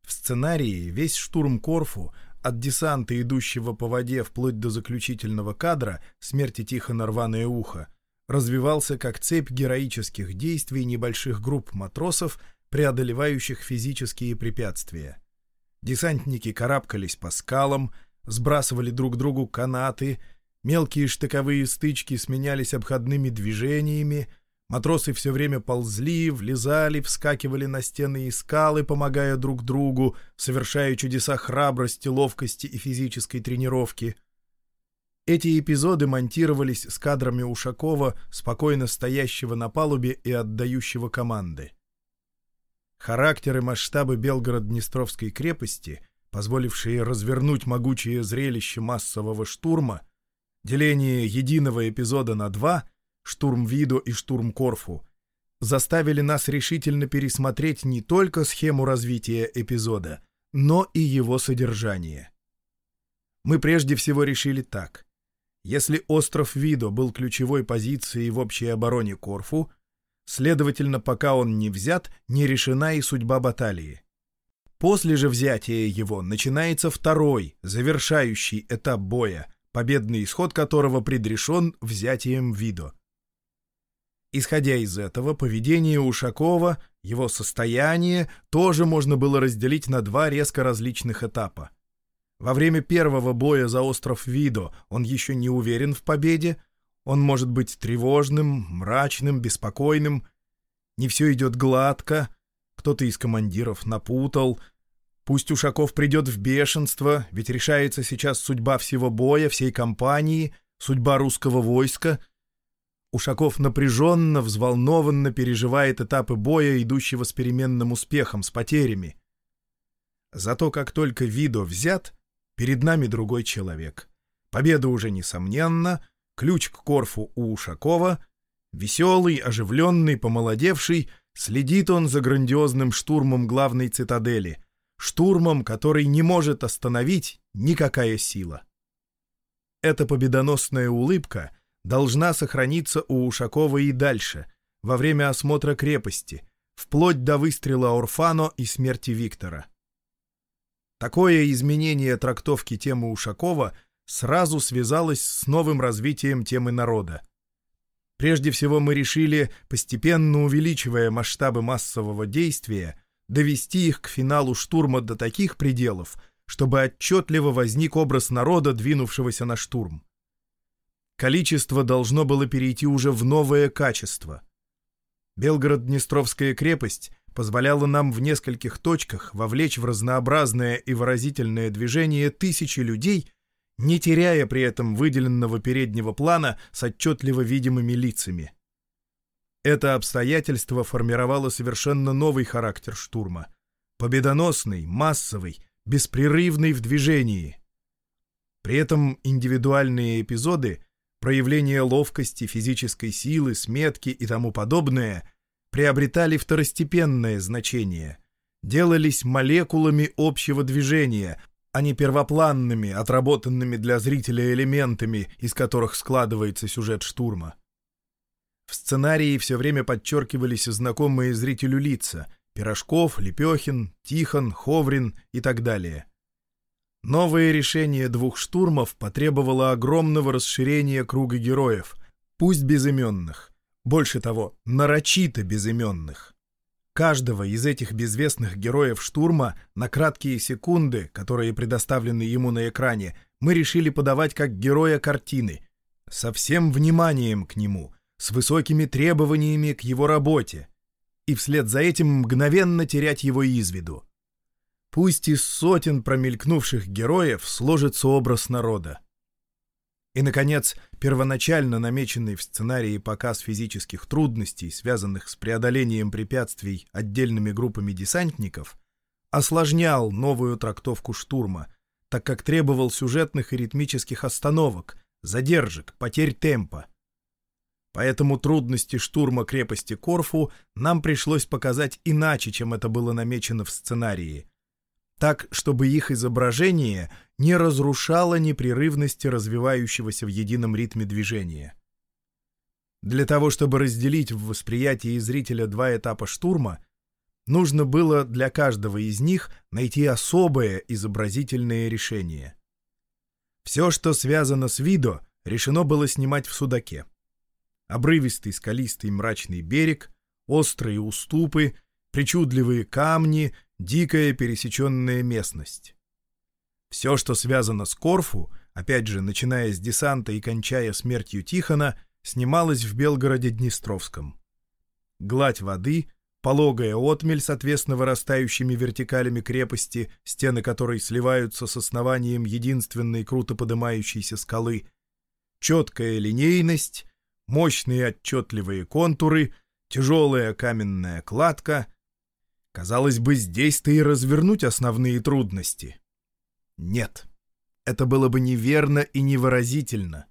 В сценарии весь штурм Корфу, от десанта, идущего по воде вплоть до заключительного кадра «Смерти тихо на рваное ухо», развивался как цепь героических действий небольших групп матросов, преодолевающих физические препятствия. Десантники карабкались по скалам, сбрасывали друг другу канаты, мелкие штыковые стычки сменялись обходными движениями, матросы все время ползли, влезали, вскакивали на стены и скалы, помогая друг другу, совершая чудеса храбрости, ловкости и физической тренировки. Эти эпизоды монтировались с кадрами Ушакова, спокойно стоящего на палубе и отдающего команды. Характер и масштабы Белгород-Днестровской крепости — позволившие развернуть могучее зрелище массового штурма, деление единого эпизода на два, штурм Видо и штурм Корфу, заставили нас решительно пересмотреть не только схему развития эпизода, но и его содержание. Мы прежде всего решили так. Если остров Видо был ключевой позицией в общей обороне Корфу, следовательно, пока он не взят, не решена и судьба баталии. После же взятия его начинается второй, завершающий этап боя, победный исход которого предрешен взятием Видо. Исходя из этого, поведение Ушакова, его состояние тоже можно было разделить на два резко различных этапа. Во время первого боя за остров Видо он еще не уверен в победе, он может быть тревожным, мрачным, беспокойным, не все идет гладко, кто-то из командиров напутал — Пусть Ушаков придет в бешенство, ведь решается сейчас судьба всего боя, всей компании, судьба русского войска. Ушаков напряженно, взволнованно переживает этапы боя, идущего с переменным успехом, с потерями. Зато как только Видо взят, перед нами другой человек. Победа уже несомненна, ключ к Корфу у Ушакова. Веселый, оживленный, помолодевший, следит он за грандиозным штурмом главной цитадели — штурмом, который не может остановить никакая сила. Эта победоносная улыбка должна сохраниться у Ушакова и дальше, во время осмотра крепости, вплоть до выстрела Орфано и смерти Виктора. Такое изменение трактовки темы Ушакова сразу связалось с новым развитием темы народа. Прежде всего мы решили, постепенно увеличивая масштабы массового действия, довести их к финалу штурма до таких пределов, чтобы отчетливо возник образ народа, двинувшегося на штурм. Количество должно было перейти уже в новое качество. Белгород-Днестровская крепость позволяла нам в нескольких точках вовлечь в разнообразное и выразительное движение тысячи людей, не теряя при этом выделенного переднего плана с отчетливо видимыми лицами. Это обстоятельство формировало совершенно новый характер штурма. Победоносный, массовый, беспрерывный в движении. При этом индивидуальные эпизоды, проявление ловкости, физической силы, сметки и тому подобное приобретали второстепенное значение, делались молекулами общего движения, а не первопланными, отработанными для зрителя элементами, из которых складывается сюжет штурма. В сценарии все время подчеркивались знакомые зрителю лица — Пирожков, Лепехин, Тихон, Ховрин и так далее. Новое решение двух штурмов потребовало огромного расширения круга героев, пусть безыменных, больше того, нарочито безыменных. Каждого из этих безвестных героев штурма на краткие секунды, которые предоставлены ему на экране, мы решили подавать как героя картины, со всем вниманием к нему, с высокими требованиями к его работе, и вслед за этим мгновенно терять его из виду. Пусть из сотен промелькнувших героев сложится образ народа. И, наконец, первоначально намеченный в сценарии показ физических трудностей, связанных с преодолением препятствий отдельными группами десантников, осложнял новую трактовку штурма, так как требовал сюжетных и ритмических остановок, задержек, потерь темпа. Поэтому трудности штурма крепости Корфу нам пришлось показать иначе, чем это было намечено в сценарии, так, чтобы их изображение не разрушало непрерывности развивающегося в едином ритме движения. Для того, чтобы разделить в восприятии зрителя два этапа штурма, нужно было для каждого из них найти особое изобразительное решение. Все, что связано с видо, решено было снимать в Судаке. Обрывистый скалистый мрачный берег, острые уступы, причудливые камни, дикая пересеченная местность. Все, что связано с Корфу, опять же, начиная с десанта и кончая смертью Тихона, снималось в Белгороде-Днестровском. Гладь воды, пологая отмель с отвесно вырастающими вертикалями крепости, стены которой сливаются с основанием единственной круто подымающейся скалы, четкая линейность, мощные отчетливые контуры, тяжелая каменная кладка — Казалось бы, здесь-то и развернуть основные трудности. Нет, это было бы неверно и невыразительно.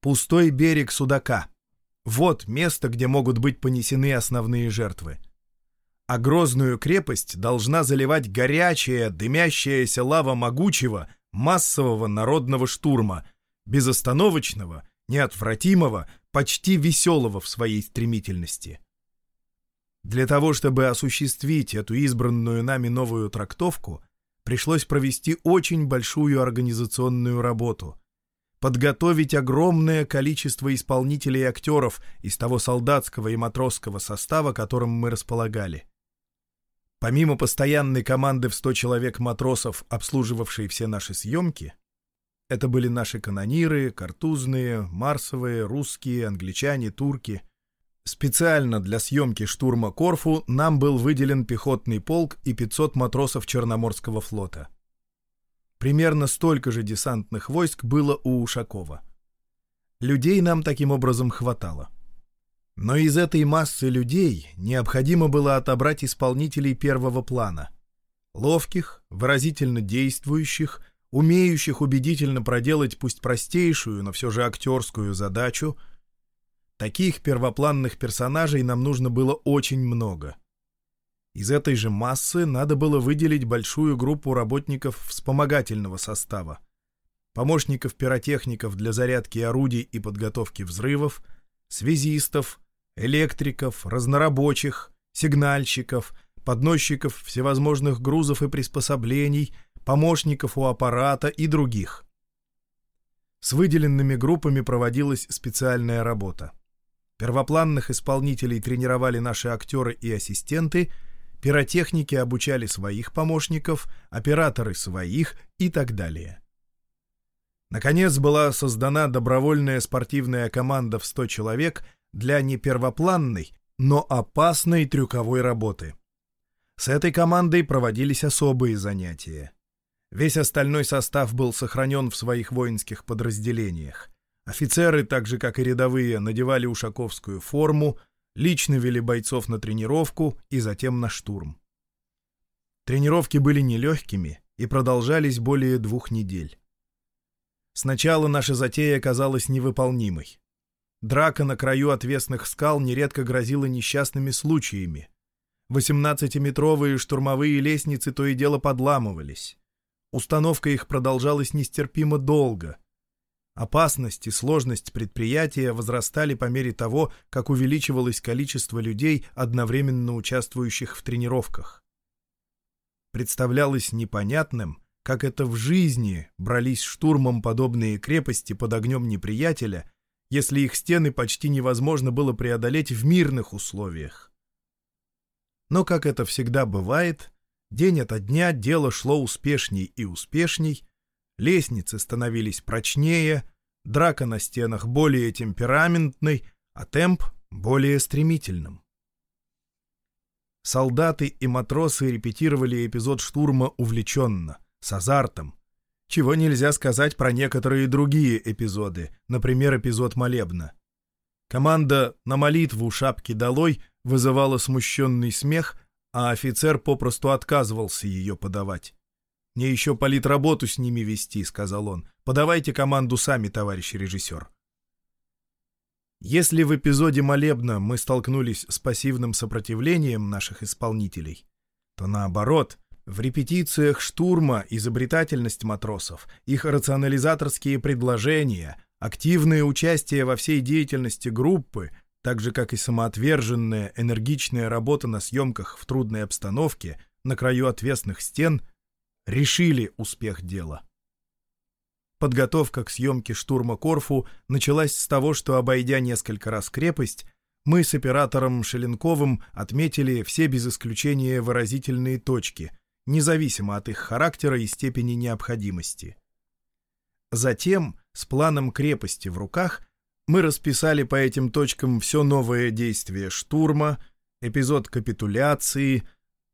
Пустой берег Судака. Вот место, где могут быть понесены основные жертвы. А грозную крепость должна заливать горячая, дымящаяся лава могучего, массового народного штурма, безостановочного, неотвратимого, почти веселого в своей стремительности. Для того, чтобы осуществить эту избранную нами новую трактовку, пришлось провести очень большую организационную работу. Подготовить огромное количество исполнителей и актеров из того солдатского и матросского состава, которым мы располагали. Помимо постоянной команды в 100 человек матросов, обслуживавшей все наши съемки, это были наши канониры, картузные, марсовые, русские, англичане, турки — Специально для съемки штурма Корфу нам был выделен пехотный полк и 500 матросов Черноморского флота. Примерно столько же десантных войск было у Ушакова. Людей нам таким образом хватало. Но из этой массы людей необходимо было отобрать исполнителей первого плана. Ловких, выразительно действующих, умеющих убедительно проделать пусть простейшую, но все же актерскую задачу — Таких первопланных персонажей нам нужно было очень много. Из этой же массы надо было выделить большую группу работников вспомогательного состава. Помощников пиротехников для зарядки орудий и подготовки взрывов, связистов, электриков, разнорабочих, сигнальщиков, подносчиков всевозможных грузов и приспособлений, помощников у аппарата и других. С выделенными группами проводилась специальная работа. Первопланных исполнителей тренировали наши актеры и ассистенты, пиротехники обучали своих помощников, операторы своих и так далее. Наконец была создана добровольная спортивная команда в 100 человек для не первопланной, но опасной трюковой работы. С этой командой проводились особые занятия. Весь остальной состав был сохранен в своих воинских подразделениях. Офицеры, так же как и рядовые, надевали ушаковскую форму, лично вели бойцов на тренировку и затем на штурм. Тренировки были нелегкими и продолжались более двух недель. Сначала наша затея казалась невыполнимой. Драка на краю отвесных скал нередко грозила несчастными случаями. 18-метровые штурмовые лестницы то и дело подламывались. Установка их продолжалась нестерпимо долго. Опасность и сложность предприятия возрастали по мере того, как увеличивалось количество людей, одновременно участвующих в тренировках. Представлялось непонятным, как это в жизни брались штурмом подобные крепости под огнем неприятеля, если их стены почти невозможно было преодолеть в мирных условиях. Но, как это всегда бывает, день ото дня дело шло успешней и успешней, лестницы становились прочнее, драка на стенах более темпераментной, а темп более стремительным. Солдаты и матросы репетировали эпизод штурма увлеченно, с азартом, чего нельзя сказать про некоторые другие эпизоды, например, эпизод молебна. Команда «На молитву шапки долой» вызывала смущенный смех, а офицер попросту отказывался ее подавать. «Мне еще политработу с ними вести», — сказал он. «Подавайте команду сами, товарищ режиссер». Если в эпизоде «Молебна» мы столкнулись с пассивным сопротивлением наших исполнителей, то наоборот, в репетициях штурма изобретательность матросов, их рационализаторские предложения, активное участие во всей деятельности группы, так же как и самоотверженная, энергичная работа на съемках в трудной обстановке, на краю отвесных стен, решили успех дела. Подготовка к съемке штурма Корфу началась с того, что, обойдя несколько раз крепость, мы с оператором Шеленковым отметили все без исключения выразительные точки, независимо от их характера и степени необходимости. Затем, с планом крепости в руках, мы расписали по этим точкам все новое действие штурма, эпизод капитуляции,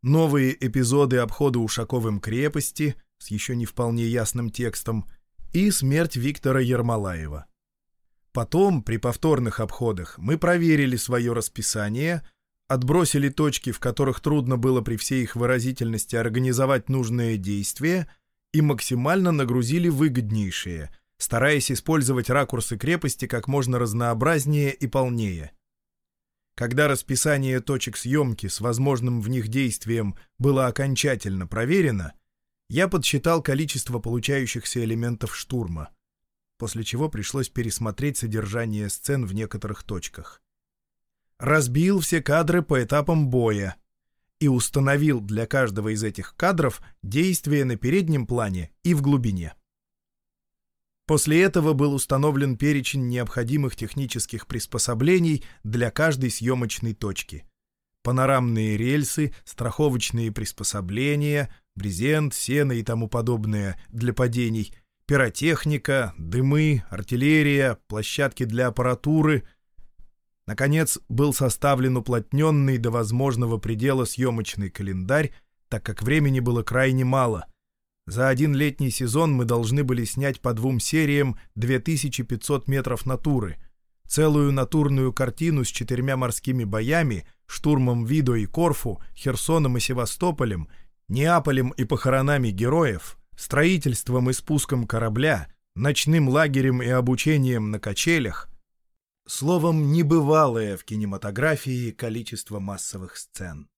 новые эпизоды обхода Ушаковым крепости с еще не вполне ясным текстом — и смерть Виктора Ермолаева. Потом, при повторных обходах, мы проверили свое расписание, отбросили точки, в которых трудно было при всей их выразительности организовать нужное действие, и максимально нагрузили выгоднейшие, стараясь использовать ракурсы крепости как можно разнообразнее и полнее. Когда расписание точек съемки с возможным в них действием было окончательно проверено — я подсчитал количество получающихся элементов штурма, после чего пришлось пересмотреть содержание сцен в некоторых точках. Разбил все кадры по этапам боя и установил для каждого из этих кадров действие на переднем плане и в глубине. После этого был установлен перечень необходимых технических приспособлений для каждой съемочной точки. Панорамные рельсы, страховочные приспособления — брезент, сено и тому подобное для падений, пиротехника, дымы, артиллерия, площадки для аппаратуры. Наконец, был составлен уплотненный до возможного предела съемочный календарь, так как времени было крайне мало. За один летний сезон мы должны были снять по двум сериям 2500 метров натуры, целую натурную картину с четырьмя морскими боями, штурмом Видо и Корфу, Херсоном и Севастополем — Неаполем и похоронами героев, строительством и спуском корабля, ночным лагерем и обучением на качелях, словом, небывалое в кинематографии количество массовых сцен.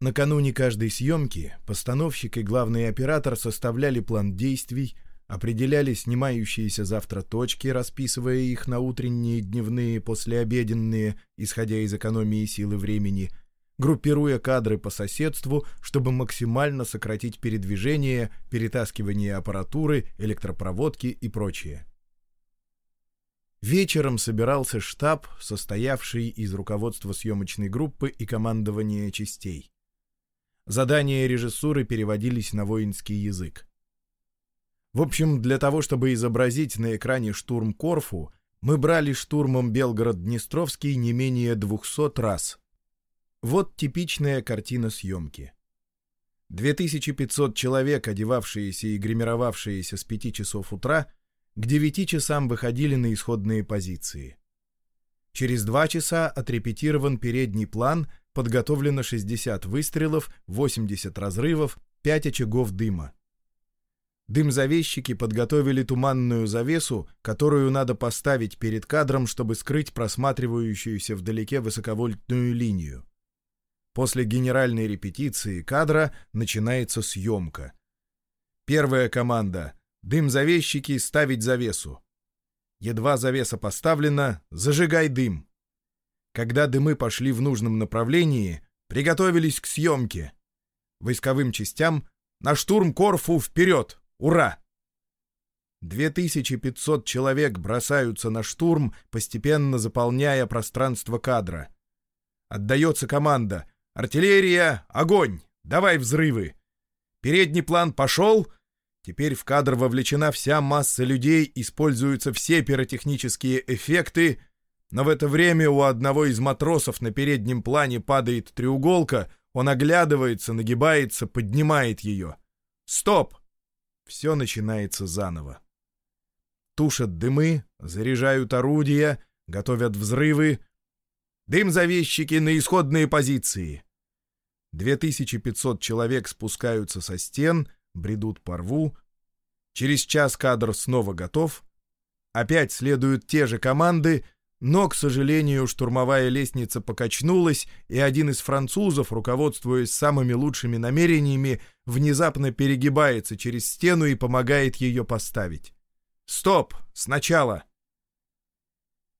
Накануне каждой съемки постановщик и главный оператор составляли план действий, определяли снимающиеся завтра точки, расписывая их на утренние, дневные, послеобеденные, исходя из экономии силы времени — группируя кадры по соседству, чтобы максимально сократить передвижение, перетаскивание аппаратуры, электропроводки и прочее. Вечером собирался штаб, состоявший из руководства съемочной группы и командования частей. Задания режиссуры переводились на воинский язык. В общем, для того, чтобы изобразить на экране штурм Корфу, мы брали штурмом Белгород-Днестровский не менее 200 раз, вот типичная картина съемки. 2500 человек, одевавшиеся и гримировавшиеся с 5 часов утра, к 9 часам выходили на исходные позиции. Через 2 часа отрепетирован передний план, подготовлено 60 выстрелов, 80 разрывов, 5 очагов дыма. Дымзавесчики подготовили туманную завесу, которую надо поставить перед кадром, чтобы скрыть просматривающуюся вдалеке высоковольтную линию. После генеральной репетиции кадра начинается съемка. Первая команда — дым-завесчики ставить завесу. Едва завеса поставлена, зажигай дым. Когда дымы пошли в нужном направлении, приготовились к съемке. Войсковым частям на штурм Корфу вперед! Ура! 2500 человек бросаются на штурм, постепенно заполняя пространство кадра. Отдается команда «Артиллерия! Огонь! Давай взрывы!» Передний план пошел. Теперь в кадр вовлечена вся масса людей, используются все пиротехнические эффекты, но в это время у одного из матросов на переднем плане падает треуголка, он оглядывается, нагибается, поднимает ее. «Стоп!» Все начинается заново. Тушат дымы, заряжают орудия, готовят взрывы. Дым-завесчики на исходные позиции. 2500 человек спускаются со стен, бредут по рву. Через час кадр снова готов. Опять следуют те же команды — но, к сожалению, штурмовая лестница покачнулась, и один из французов, руководствуясь самыми лучшими намерениями, внезапно перегибается через стену и помогает ее поставить. «Стоп! Сначала!»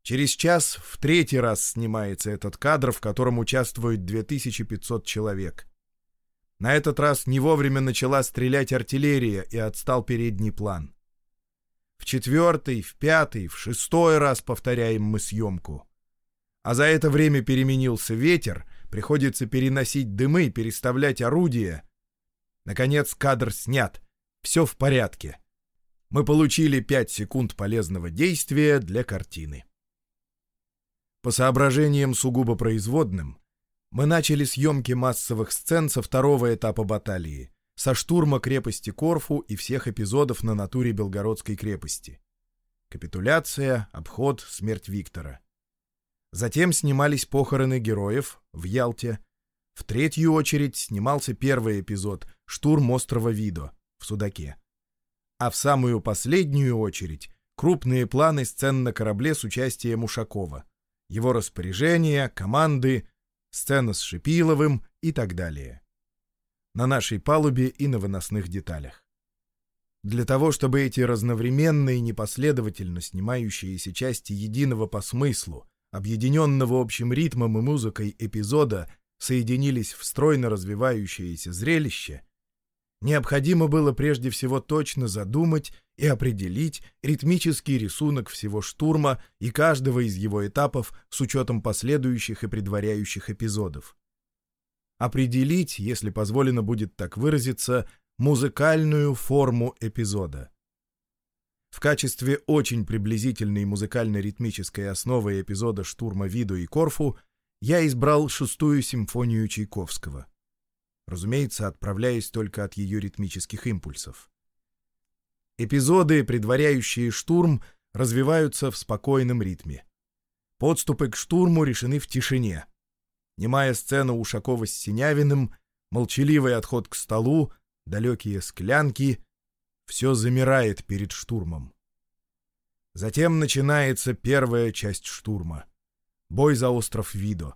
Через час в третий раз снимается этот кадр, в котором участвует 2500 человек. На этот раз не вовремя начала стрелять артиллерия и отстал передний план. В четвертый, в пятый, в шестой раз повторяем мы съемку. А за это время переменился ветер, приходится переносить дымы, переставлять орудия. Наконец кадр снят. Все в порядке. Мы получили пять секунд полезного действия для картины. По соображениям сугубо производным, мы начали съемки массовых сцен со второго этапа баталии — со штурма крепости Корфу и всех эпизодов на натуре Белгородской крепости. Капитуляция, обход, смерть Виктора. Затем снимались похороны героев в Ялте. В третью очередь снимался первый эпизод «Штурм острова Видо» в Судаке. А в самую последнюю очередь крупные планы сцен на корабле с участием Ушакова, его распоряжения, команды, сцена с Шипиловым и так далее на нашей палубе и на выносных деталях. Для того, чтобы эти разновременные непоследовательно снимающиеся части единого по смыслу, объединенного общим ритмом и музыкой эпизода соединились в стройно развивающееся зрелище, необходимо было прежде всего точно задумать и определить ритмический рисунок всего штурма и каждого из его этапов с учетом последующих и предваряющих эпизодов определить, если позволено будет так выразиться, музыкальную форму эпизода. В качестве очень приблизительной музыкально-ритмической основы эпизода «Штурма Виду и Корфу» я избрал шестую симфонию Чайковского. Разумеется, отправляясь только от ее ритмических импульсов. Эпизоды, предваряющие штурм, развиваются в спокойном ритме. Подступы к штурму решены в тишине — немая сцена Ушакова с Синявиным, молчаливый отход к столу, далекие склянки — все замирает перед штурмом. Затем начинается первая часть штурма — бой за остров Видо.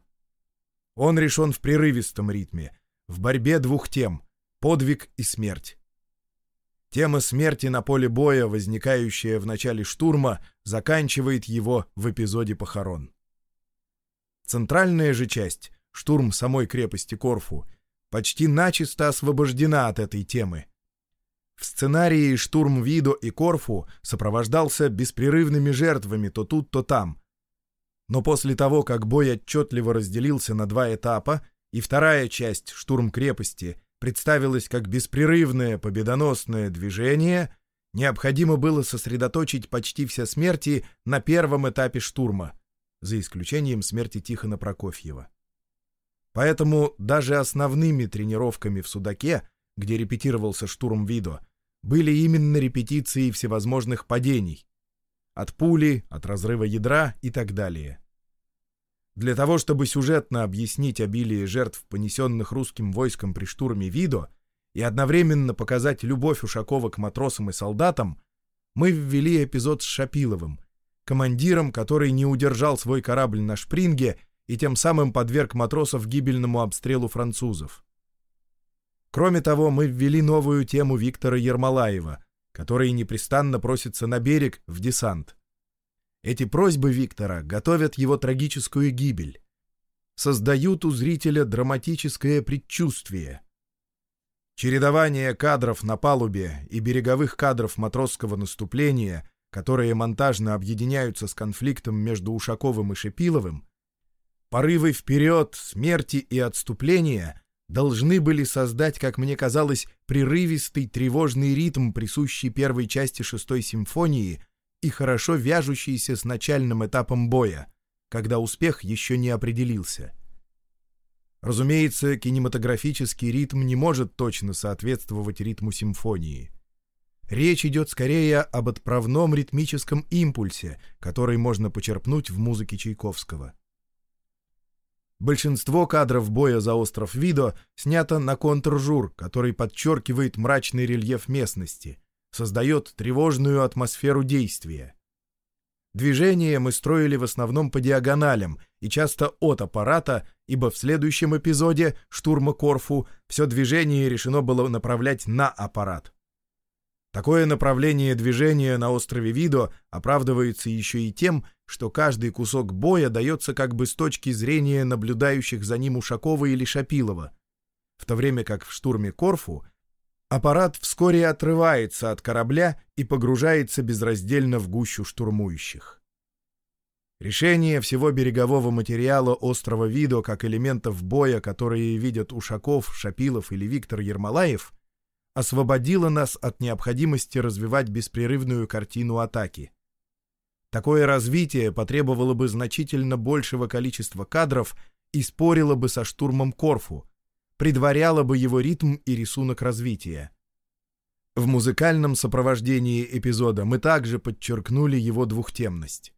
Он решен в прерывистом ритме, в борьбе двух тем — подвиг и смерть. Тема смерти на поле боя, возникающая в начале штурма, заканчивает его в эпизоде похорон. Центральная же часть, штурм самой крепости Корфу, почти начисто освобождена от этой темы. В сценарии штурм Видо и Корфу сопровождался беспрерывными жертвами то тут, то там. Но после того, как бой отчетливо разделился на два этапа, и вторая часть, штурм крепости, представилась как беспрерывное победоносное движение, необходимо было сосредоточить почти все смерти на первом этапе штурма — за исключением смерти Тихона Прокофьева. Поэтому даже основными тренировками в Судаке, где репетировался штурм Видо, были именно репетиции всевозможных падений. От пули, от разрыва ядра и так далее. Для того, чтобы сюжетно объяснить обилие жертв, понесенных русским войском при штурме Видо, и одновременно показать любовь Ушакова к матросам и солдатам, мы ввели эпизод с Шапиловым, командиром, который не удержал свой корабль на шпринге и тем самым подверг матросов гибельному обстрелу французов. Кроме того, мы ввели новую тему Виктора Ермолаева, который непрестанно просится на берег в десант. Эти просьбы Виктора готовят его трагическую гибель, создают у зрителя драматическое предчувствие. Чередование кадров на палубе и береговых кадров матросского наступления, которые монтажно объединяются с конфликтом между Ушаковым и Шепиловым, порывы вперед, смерти и отступления должны были создать, как мне казалось, прерывистый тревожный ритм, присущий первой части шестой симфонии и хорошо вяжущийся с начальным этапом боя, когда успех еще не определился. Разумеется, кинематографический ритм не может точно соответствовать ритму симфонии. Речь идет скорее об отправном ритмическом импульсе, который можно почерпнуть в музыке Чайковского. Большинство кадров боя за остров Видо снято на контржур, который подчеркивает мрачный рельеф местности, создает тревожную атмосферу действия. Движение мы строили в основном по диагоналям и часто от аппарата, ибо в следующем эпизоде «Штурма Корфу» все движение решено было направлять на аппарат. Такое направление движения на острове Видо оправдывается еще и тем, что каждый кусок боя дается как бы с точки зрения наблюдающих за ним Ушакова или Шапилова, в то время как в штурме Корфу аппарат вскоре отрывается от корабля и погружается безраздельно в гущу штурмующих. Решение всего берегового материала острова Видо как элементов боя, которые видят Ушаков, Шапилов или Виктор Ермолаев — освободило нас от необходимости развивать беспрерывную картину атаки. Такое развитие потребовало бы значительно большего количества кадров и спорило бы со штурмом Корфу, предваряло бы его ритм и рисунок развития. В музыкальном сопровождении эпизода мы также подчеркнули его двухтемность.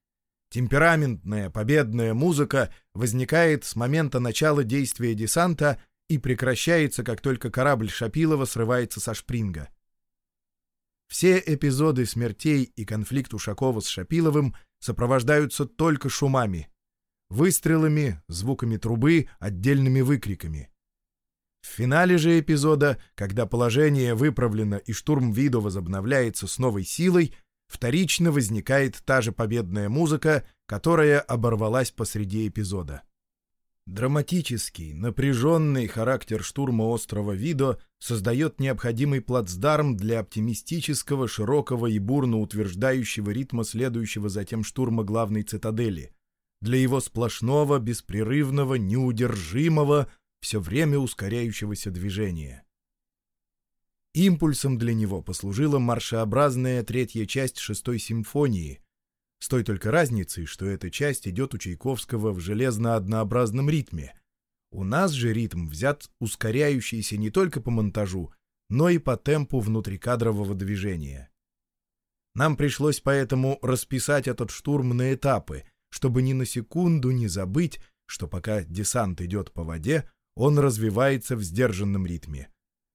Темпераментная победная музыка возникает с момента начала действия десанта и прекращается, как только корабль Шапилова срывается со шпринга. Все эпизоды смертей и конфликт Ушакова с Шапиловым сопровождаются только шумами, выстрелами, звуками трубы, отдельными выкриками. В финале же эпизода, когда положение выправлено и штурм виду возобновляется с новой силой, вторично возникает та же победная музыка, которая оборвалась посреди эпизода. Драматический, напряженный характер штурма острова Видо создает необходимый плацдарм для оптимистического, широкого и бурно утверждающего ритма следующего затем штурма главной цитадели, для его сплошного, беспрерывного, неудержимого, все время ускоряющегося движения. Импульсом для него послужила маршеобразная третья часть шестой симфонии — с той только разницей, что эта часть идет у Чайковского в железно-однообразном ритме. У нас же ритм взят ускоряющийся не только по монтажу, но и по темпу внутрикадрового движения. Нам пришлось поэтому расписать этот штурм на этапы, чтобы ни на секунду не забыть, что пока десант идет по воде, он развивается в сдержанном ритме.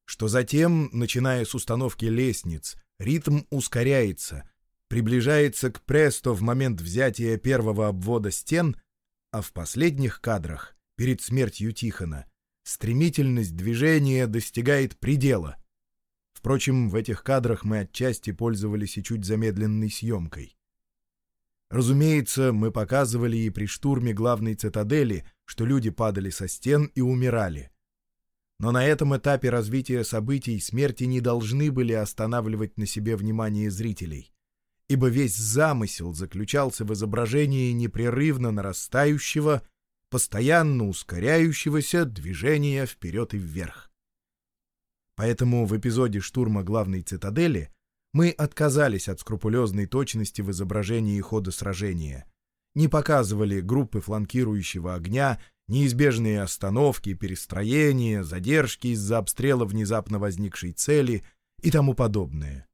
Что затем, начиная с установки лестниц, ритм ускоряется, приближается к Престо в момент взятия первого обвода стен, а в последних кадрах, перед смертью Тихона, стремительность движения достигает предела. Впрочем, в этих кадрах мы отчасти пользовались и чуть замедленной съемкой. Разумеется, мы показывали и при штурме главной цитадели, что люди падали со стен и умирали. Но на этом этапе развития событий смерти не должны были останавливать на себе внимание зрителей ибо весь замысел заключался в изображении непрерывно нарастающего, постоянно ускоряющегося движения вперед и вверх. Поэтому в эпизоде штурма главной цитадели мы отказались от скрупулезной точности в изображении хода сражения, не показывали группы фланкирующего огня, неизбежные остановки, перестроения, задержки из-за обстрела внезапно возникшей цели и тому подобное.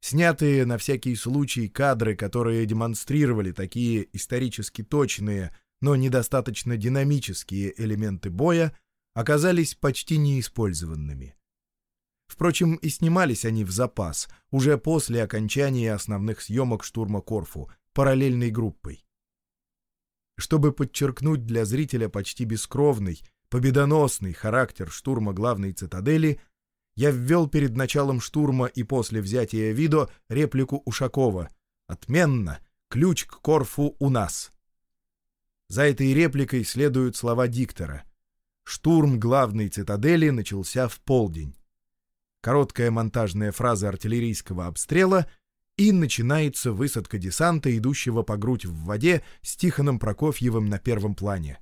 Снятые на всякий случай кадры, которые демонстрировали такие исторически точные, но недостаточно динамические элементы боя, оказались почти неиспользованными. Впрочем, и снимались они в запас, уже после окончания основных съемок штурма Корфу, параллельной группой. Чтобы подчеркнуть для зрителя почти бескровный, победоносный характер штурма главной цитадели, я ввел перед началом штурма и после взятия видо реплику Ушакова «Отменно! Ключ к Корфу у нас!» За этой репликой следуют слова диктора. Штурм главной цитадели начался в полдень. Короткая монтажная фраза артиллерийского обстрела — и начинается высадка десанта, идущего по грудь в воде с Тихоном Прокофьевым на первом плане.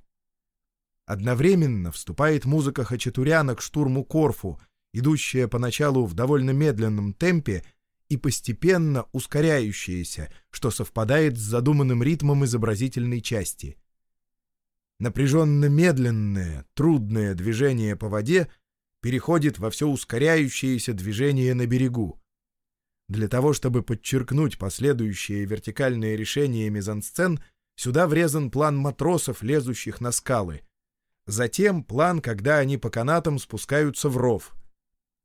Одновременно вступает музыка Хачатуряна к штурму Корфу, идущая поначалу в довольно медленном темпе и постепенно ускоряющаяся, что совпадает с задуманным ритмом изобразительной части. Напряженно-медленное, трудное движение по воде переходит во все ускоряющееся движение на берегу. Для того, чтобы подчеркнуть последующее вертикальное решение мизансцен, сюда врезан план матросов, лезущих на скалы. Затем план, когда они по канатам спускаются в ров.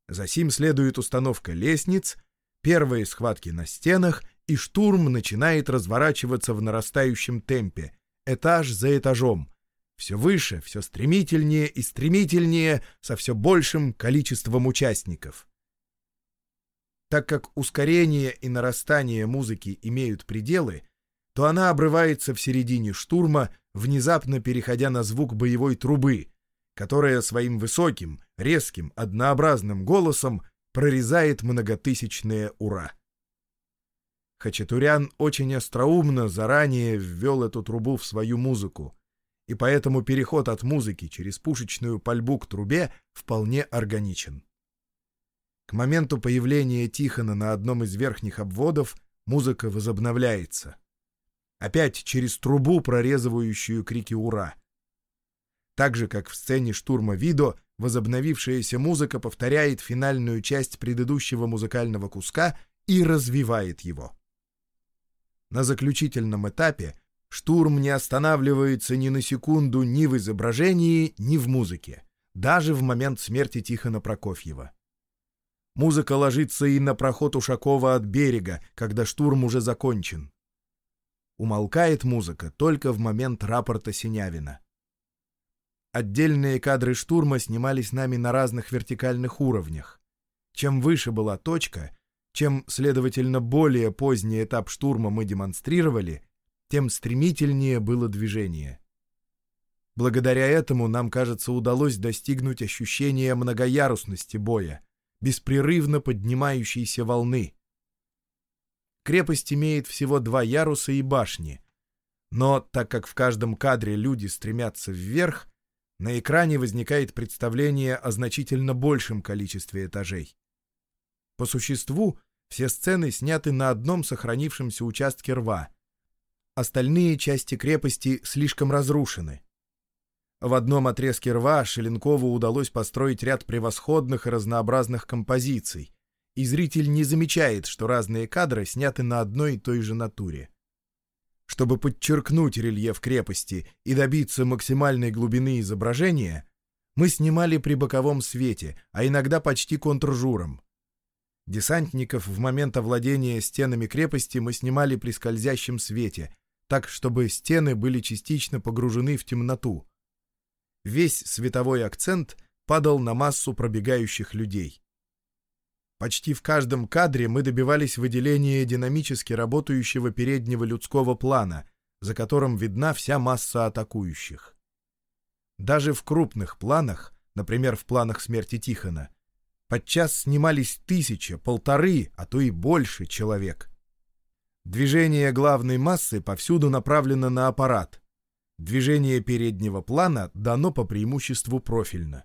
Затем следует установка лестниц, первые схватки на стенах, и штурм начинает разворачиваться в нарастающем темпе, этаж за этажом. Все выше, все стремительнее и стремительнее, со все большим количеством участников. Так как ускорение и нарастание музыки имеют пределы, то она обрывается в середине штурма, внезапно переходя на звук боевой трубы, которая своим высоким, резким, однообразным голосом прорезает многотысячное «Ура!». Хачатурян очень остроумно заранее ввел эту трубу в свою музыку, и поэтому переход от музыки через пушечную пальбу к трубе вполне органичен. К моменту появления Тихона на одном из верхних обводов музыка возобновляется. Опять через трубу, прорезывающую крики «Ура!». Так же, как в сцене штурма Видо, возобновившаяся музыка повторяет финальную часть предыдущего музыкального куска и развивает его. На заключительном этапе штурм не останавливается ни на секунду ни в изображении, ни в музыке, даже в момент смерти Тихона Прокофьева. Музыка ложится и на проход Ушакова от берега, когда штурм уже закончен. Умолкает музыка только в момент рапорта Синявина. Отдельные кадры штурма снимались нами на разных вертикальных уровнях. Чем выше была точка, чем, следовательно, более поздний этап штурма мы демонстрировали, тем стремительнее было движение. Благодаря этому нам, кажется, удалось достигнуть ощущения многоярусности боя, беспрерывно поднимающейся волны. Крепость имеет всего два яруса и башни, но так как в каждом кадре люди стремятся вверх, на экране возникает представление о значительно большем количестве этажей. По существу, все сцены сняты на одном сохранившемся участке рва. Остальные части крепости слишком разрушены. В одном отрезке рва Шеленкову удалось построить ряд превосходных и разнообразных композиций, и зритель не замечает, что разные кадры сняты на одной и той же натуре. Чтобы подчеркнуть рельеф крепости и добиться максимальной глубины изображения, мы снимали при боковом свете, а иногда почти контржуром. Десантников в момент овладения стенами крепости мы снимали при скользящем свете, так, чтобы стены были частично погружены в темноту, весь световой акцент падал на массу пробегающих людей. Почти в каждом кадре мы добивались выделения динамически работающего переднего людского плана, за которым видна вся масса атакующих. Даже в крупных планах, например, в планах смерти Тихона, подчас снимались тысяча, полторы, а то и больше человек. Движение главной массы повсюду направлено на аппарат — Движение переднего плана дано по преимуществу профильно.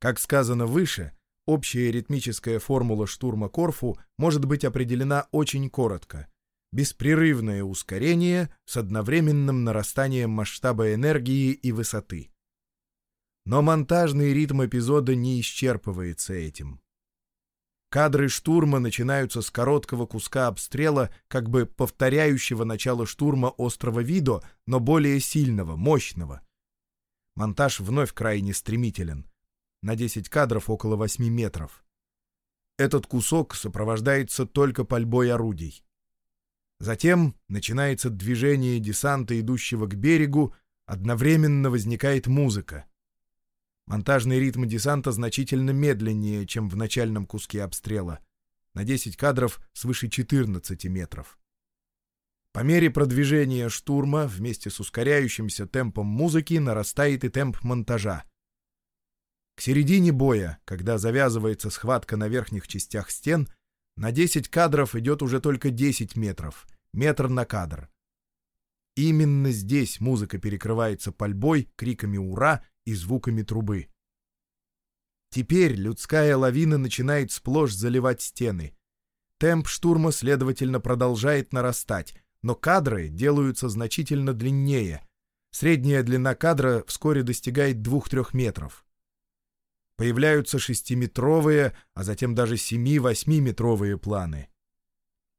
Как сказано выше, общая ритмическая формула штурма Корфу может быть определена очень коротко. Беспрерывное ускорение с одновременным нарастанием масштаба энергии и высоты. Но монтажный ритм эпизода не исчерпывается этим. Кадры штурма начинаются с короткого куска обстрела, как бы повторяющего начало штурма острова Видо, но более сильного, мощного. Монтаж вновь крайне стремителен. На 10 кадров около 8 метров. Этот кусок сопровождается только пальбой орудий. Затем начинается движение десанта, идущего к берегу, одновременно возникает музыка. Монтажный ритм десанта значительно медленнее, чем в начальном куске обстрела, на 10 кадров свыше 14 метров. По мере продвижения штурма вместе с ускоряющимся темпом музыки нарастает и темп монтажа. К середине боя, когда завязывается схватка на верхних частях стен, на 10 кадров идет уже только 10 метров, метр на кадр. Именно здесь музыка перекрывается пальбой, криками «Ура!» и звуками трубы. Теперь людская лавина начинает сплошь заливать стены. Темп штурма, следовательно, продолжает нарастать, но кадры делаются значительно длиннее. Средняя длина кадра вскоре достигает 2-3 метров. Появляются шестиметровые, а затем даже семи-восьмиметровые планы.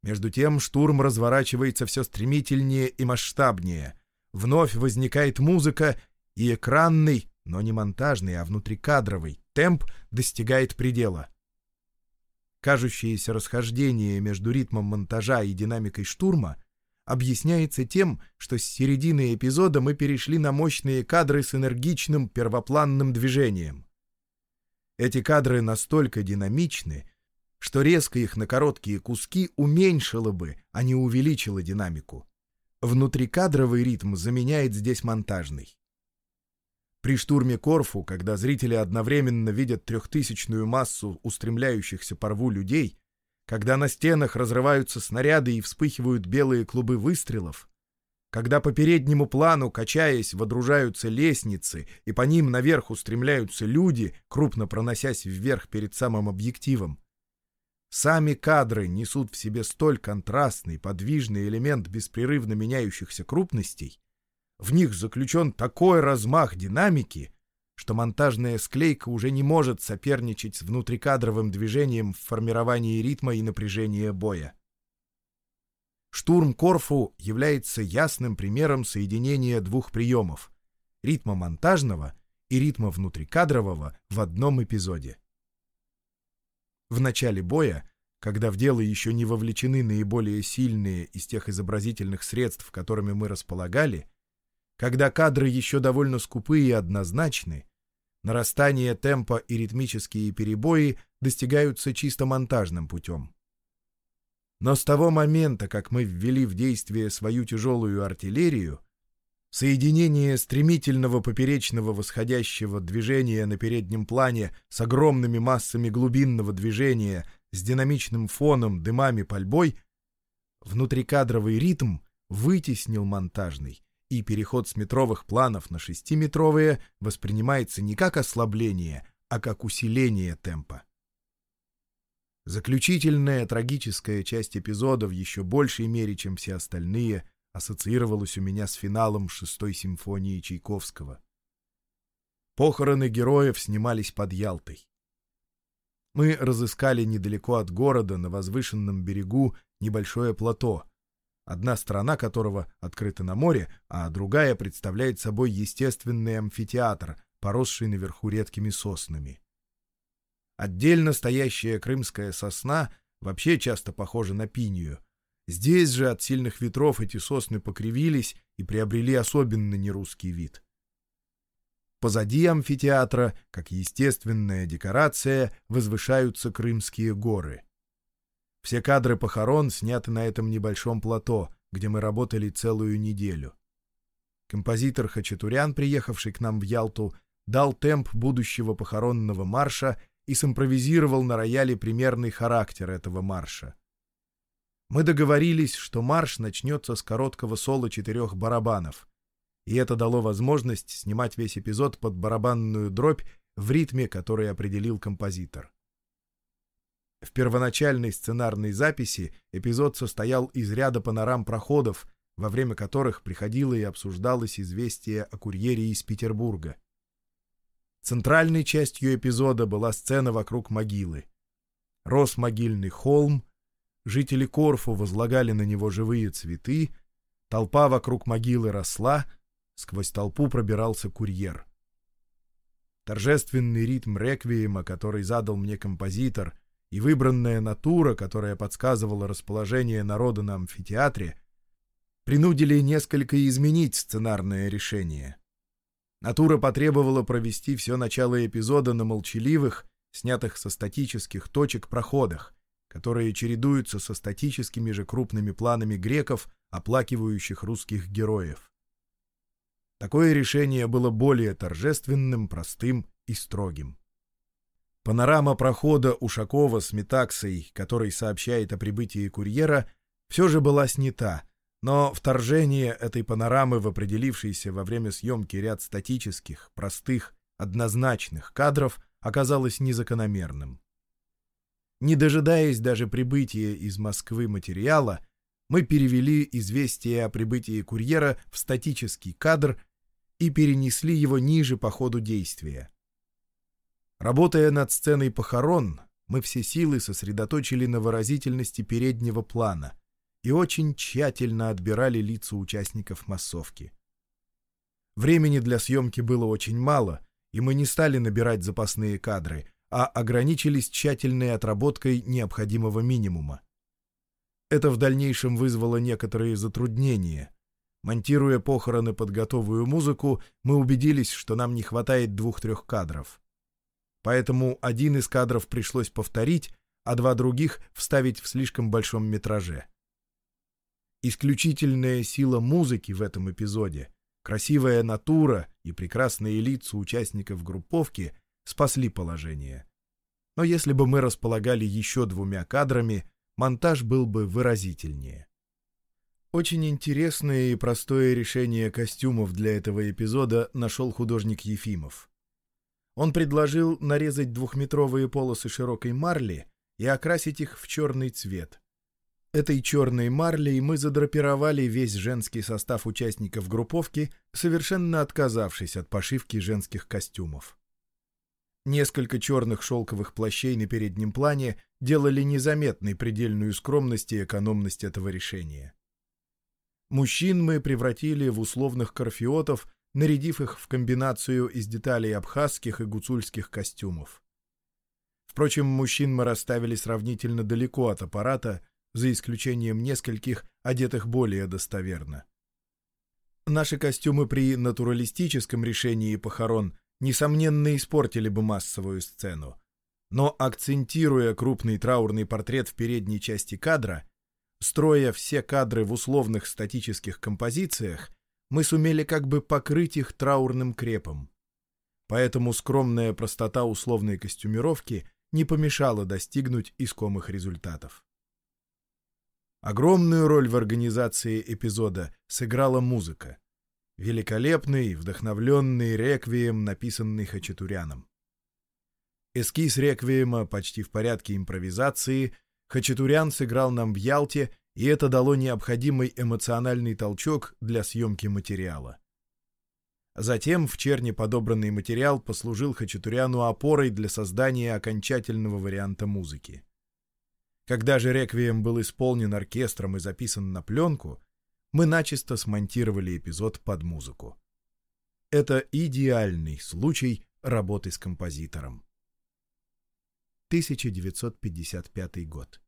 Между тем штурм разворачивается все стремительнее и масштабнее. Вновь возникает музыка, и экранный, но не монтажный, а внутрикадровый, темп достигает предела. Кажущееся расхождение между ритмом монтажа и динамикой штурма объясняется тем, что с середины эпизода мы перешли на мощные кадры с энергичным первопланным движением. Эти кадры настолько динамичны, что резко их на короткие куски уменьшило бы, а не увеличило динамику. Внутрикадровый ритм заменяет здесь монтажный. При штурме Корфу, когда зрители одновременно видят трехтысячную массу устремляющихся по рву людей, когда на стенах разрываются снаряды и вспыхивают белые клубы выстрелов, когда по переднему плану, качаясь, водружаются лестницы, и по ним наверх устремляются люди, крупно проносясь вверх перед самым объективом, Сами кадры несут в себе столь контрастный, подвижный элемент беспрерывно меняющихся крупностей, в них заключен такой размах динамики, что монтажная склейка уже не может соперничать с внутрикадровым движением в формировании ритма и напряжения боя. Штурм Корфу является ясным примером соединения двух приемов — ритма монтажного и ритма внутрикадрового в одном эпизоде. В начале боя, когда в дело еще не вовлечены наиболее сильные из тех изобразительных средств, которыми мы располагали, когда кадры еще довольно скупые и однозначны, нарастание темпа и ритмические перебои достигаются чисто монтажным путем. Но с того момента, как мы ввели в действие свою тяжелую артиллерию, Соединение стремительного поперечного восходящего движения на переднем плане с огромными массами глубинного движения, с динамичным фоном, дымами, пальбой, внутрикадровый ритм вытеснил монтажный, и переход с метровых планов на шестиметровые воспринимается не как ослабление, а как усиление темпа. Заключительная трагическая часть эпизода в еще большей мере, чем все остальные — ассоциировалось у меня с финалом шестой симфонии Чайковского. Похороны героев снимались под Ялтой. Мы разыскали недалеко от города, на возвышенном берегу, небольшое плато, одна сторона которого открыта на море, а другая представляет собой естественный амфитеатр, поросший наверху редкими соснами. Отдельно стоящая крымская сосна вообще часто похожа на пинию — Здесь же от сильных ветров эти сосны покривились и приобрели особенно нерусский вид. Позади амфитеатра, как естественная декорация, возвышаются Крымские горы. Все кадры похорон сняты на этом небольшом плато, где мы работали целую неделю. Композитор Хачатурян, приехавший к нам в Ялту, дал темп будущего похоронного марша и симпровизировал на рояле примерный характер этого марша. Мы договорились, что марш начнется с короткого соло четырех барабанов, и это дало возможность снимать весь эпизод под барабанную дробь в ритме, который определил композитор. В первоначальной сценарной записи эпизод состоял из ряда панорам проходов, во время которых приходило и обсуждалось известие о курьере из Петербурга. Центральной частью эпизода была сцена вокруг могилы. Рос могильный холм, Жители Корфу возлагали на него живые цветы, толпа вокруг могилы росла, сквозь толпу пробирался курьер. Торжественный ритм реквиема, который задал мне композитор, и выбранная натура, которая подсказывала расположение народа на амфитеатре, принудили несколько изменить сценарное решение. Натура потребовала провести все начало эпизода на молчаливых, снятых со статических точек проходах, которые чередуются со статическими же крупными планами греков, оплакивающих русских героев. Такое решение было более торжественным, простым и строгим. Панорама прохода Ушакова с Метаксой, который сообщает о прибытии курьера, все же была снята, но вторжение этой панорамы в определившийся во время съемки ряд статических, простых, однозначных кадров оказалось незакономерным. Не дожидаясь даже прибытия из Москвы материала, мы перевели известие о прибытии курьера в статический кадр и перенесли его ниже по ходу действия. Работая над сценой похорон, мы все силы сосредоточили на выразительности переднего плана и очень тщательно отбирали лица участников массовки. Времени для съемки было очень мало, и мы не стали набирать запасные кадры, а ограничились тщательной отработкой необходимого минимума. Это в дальнейшем вызвало некоторые затруднения. Монтируя похороны под готовую музыку, мы убедились, что нам не хватает двух-трех кадров поэтому один из кадров пришлось повторить, а два других вставить в слишком большом метраже. Исключительная сила музыки в этом эпизоде, красивая натура и прекрасные лица участников групповки спасли положение. Но если бы мы располагали еще двумя кадрами, монтаж был бы выразительнее. Очень интересное и простое решение костюмов для этого эпизода нашел художник Ефимов. Он предложил нарезать двухметровые полосы широкой марли и окрасить их в черный цвет. Этой черной марлей мы задрапировали весь женский состав участников групповки, совершенно отказавшись от пошивки женских костюмов. Несколько черных шелковых плащей на переднем плане делали незаметной предельную скромность и экономность этого решения. Мужчин мы превратили в условных корфиотов нарядив их в комбинацию из деталей абхазских и гуцульских костюмов. Впрочем, мужчин мы расставили сравнительно далеко от аппарата, за исключением нескольких, одетых более достоверно. Наши костюмы при натуралистическом решении похорон несомненно испортили бы массовую сцену. Но акцентируя крупный траурный портрет в передней части кадра, строя все кадры в условных статических композициях, мы сумели как бы покрыть их траурным крепом. Поэтому скромная простота условной костюмировки не помешала достигнуть искомых результатов. Огромную роль в организации эпизода сыграла музыка. Великолепный, вдохновленный реквием, написанный Хачатуряном. Эскиз реквиема почти в порядке импровизации Хачатурян сыграл нам в Ялте и это дало необходимый эмоциональный толчок для съемки материала. Затем в черне подобранный материал послужил Хачатуряну опорой для создания окончательного варианта музыки. Когда же «Реквием» был исполнен оркестром и записан на пленку, мы начисто смонтировали эпизод под музыку. Это идеальный случай работы с композитором. 1955 год.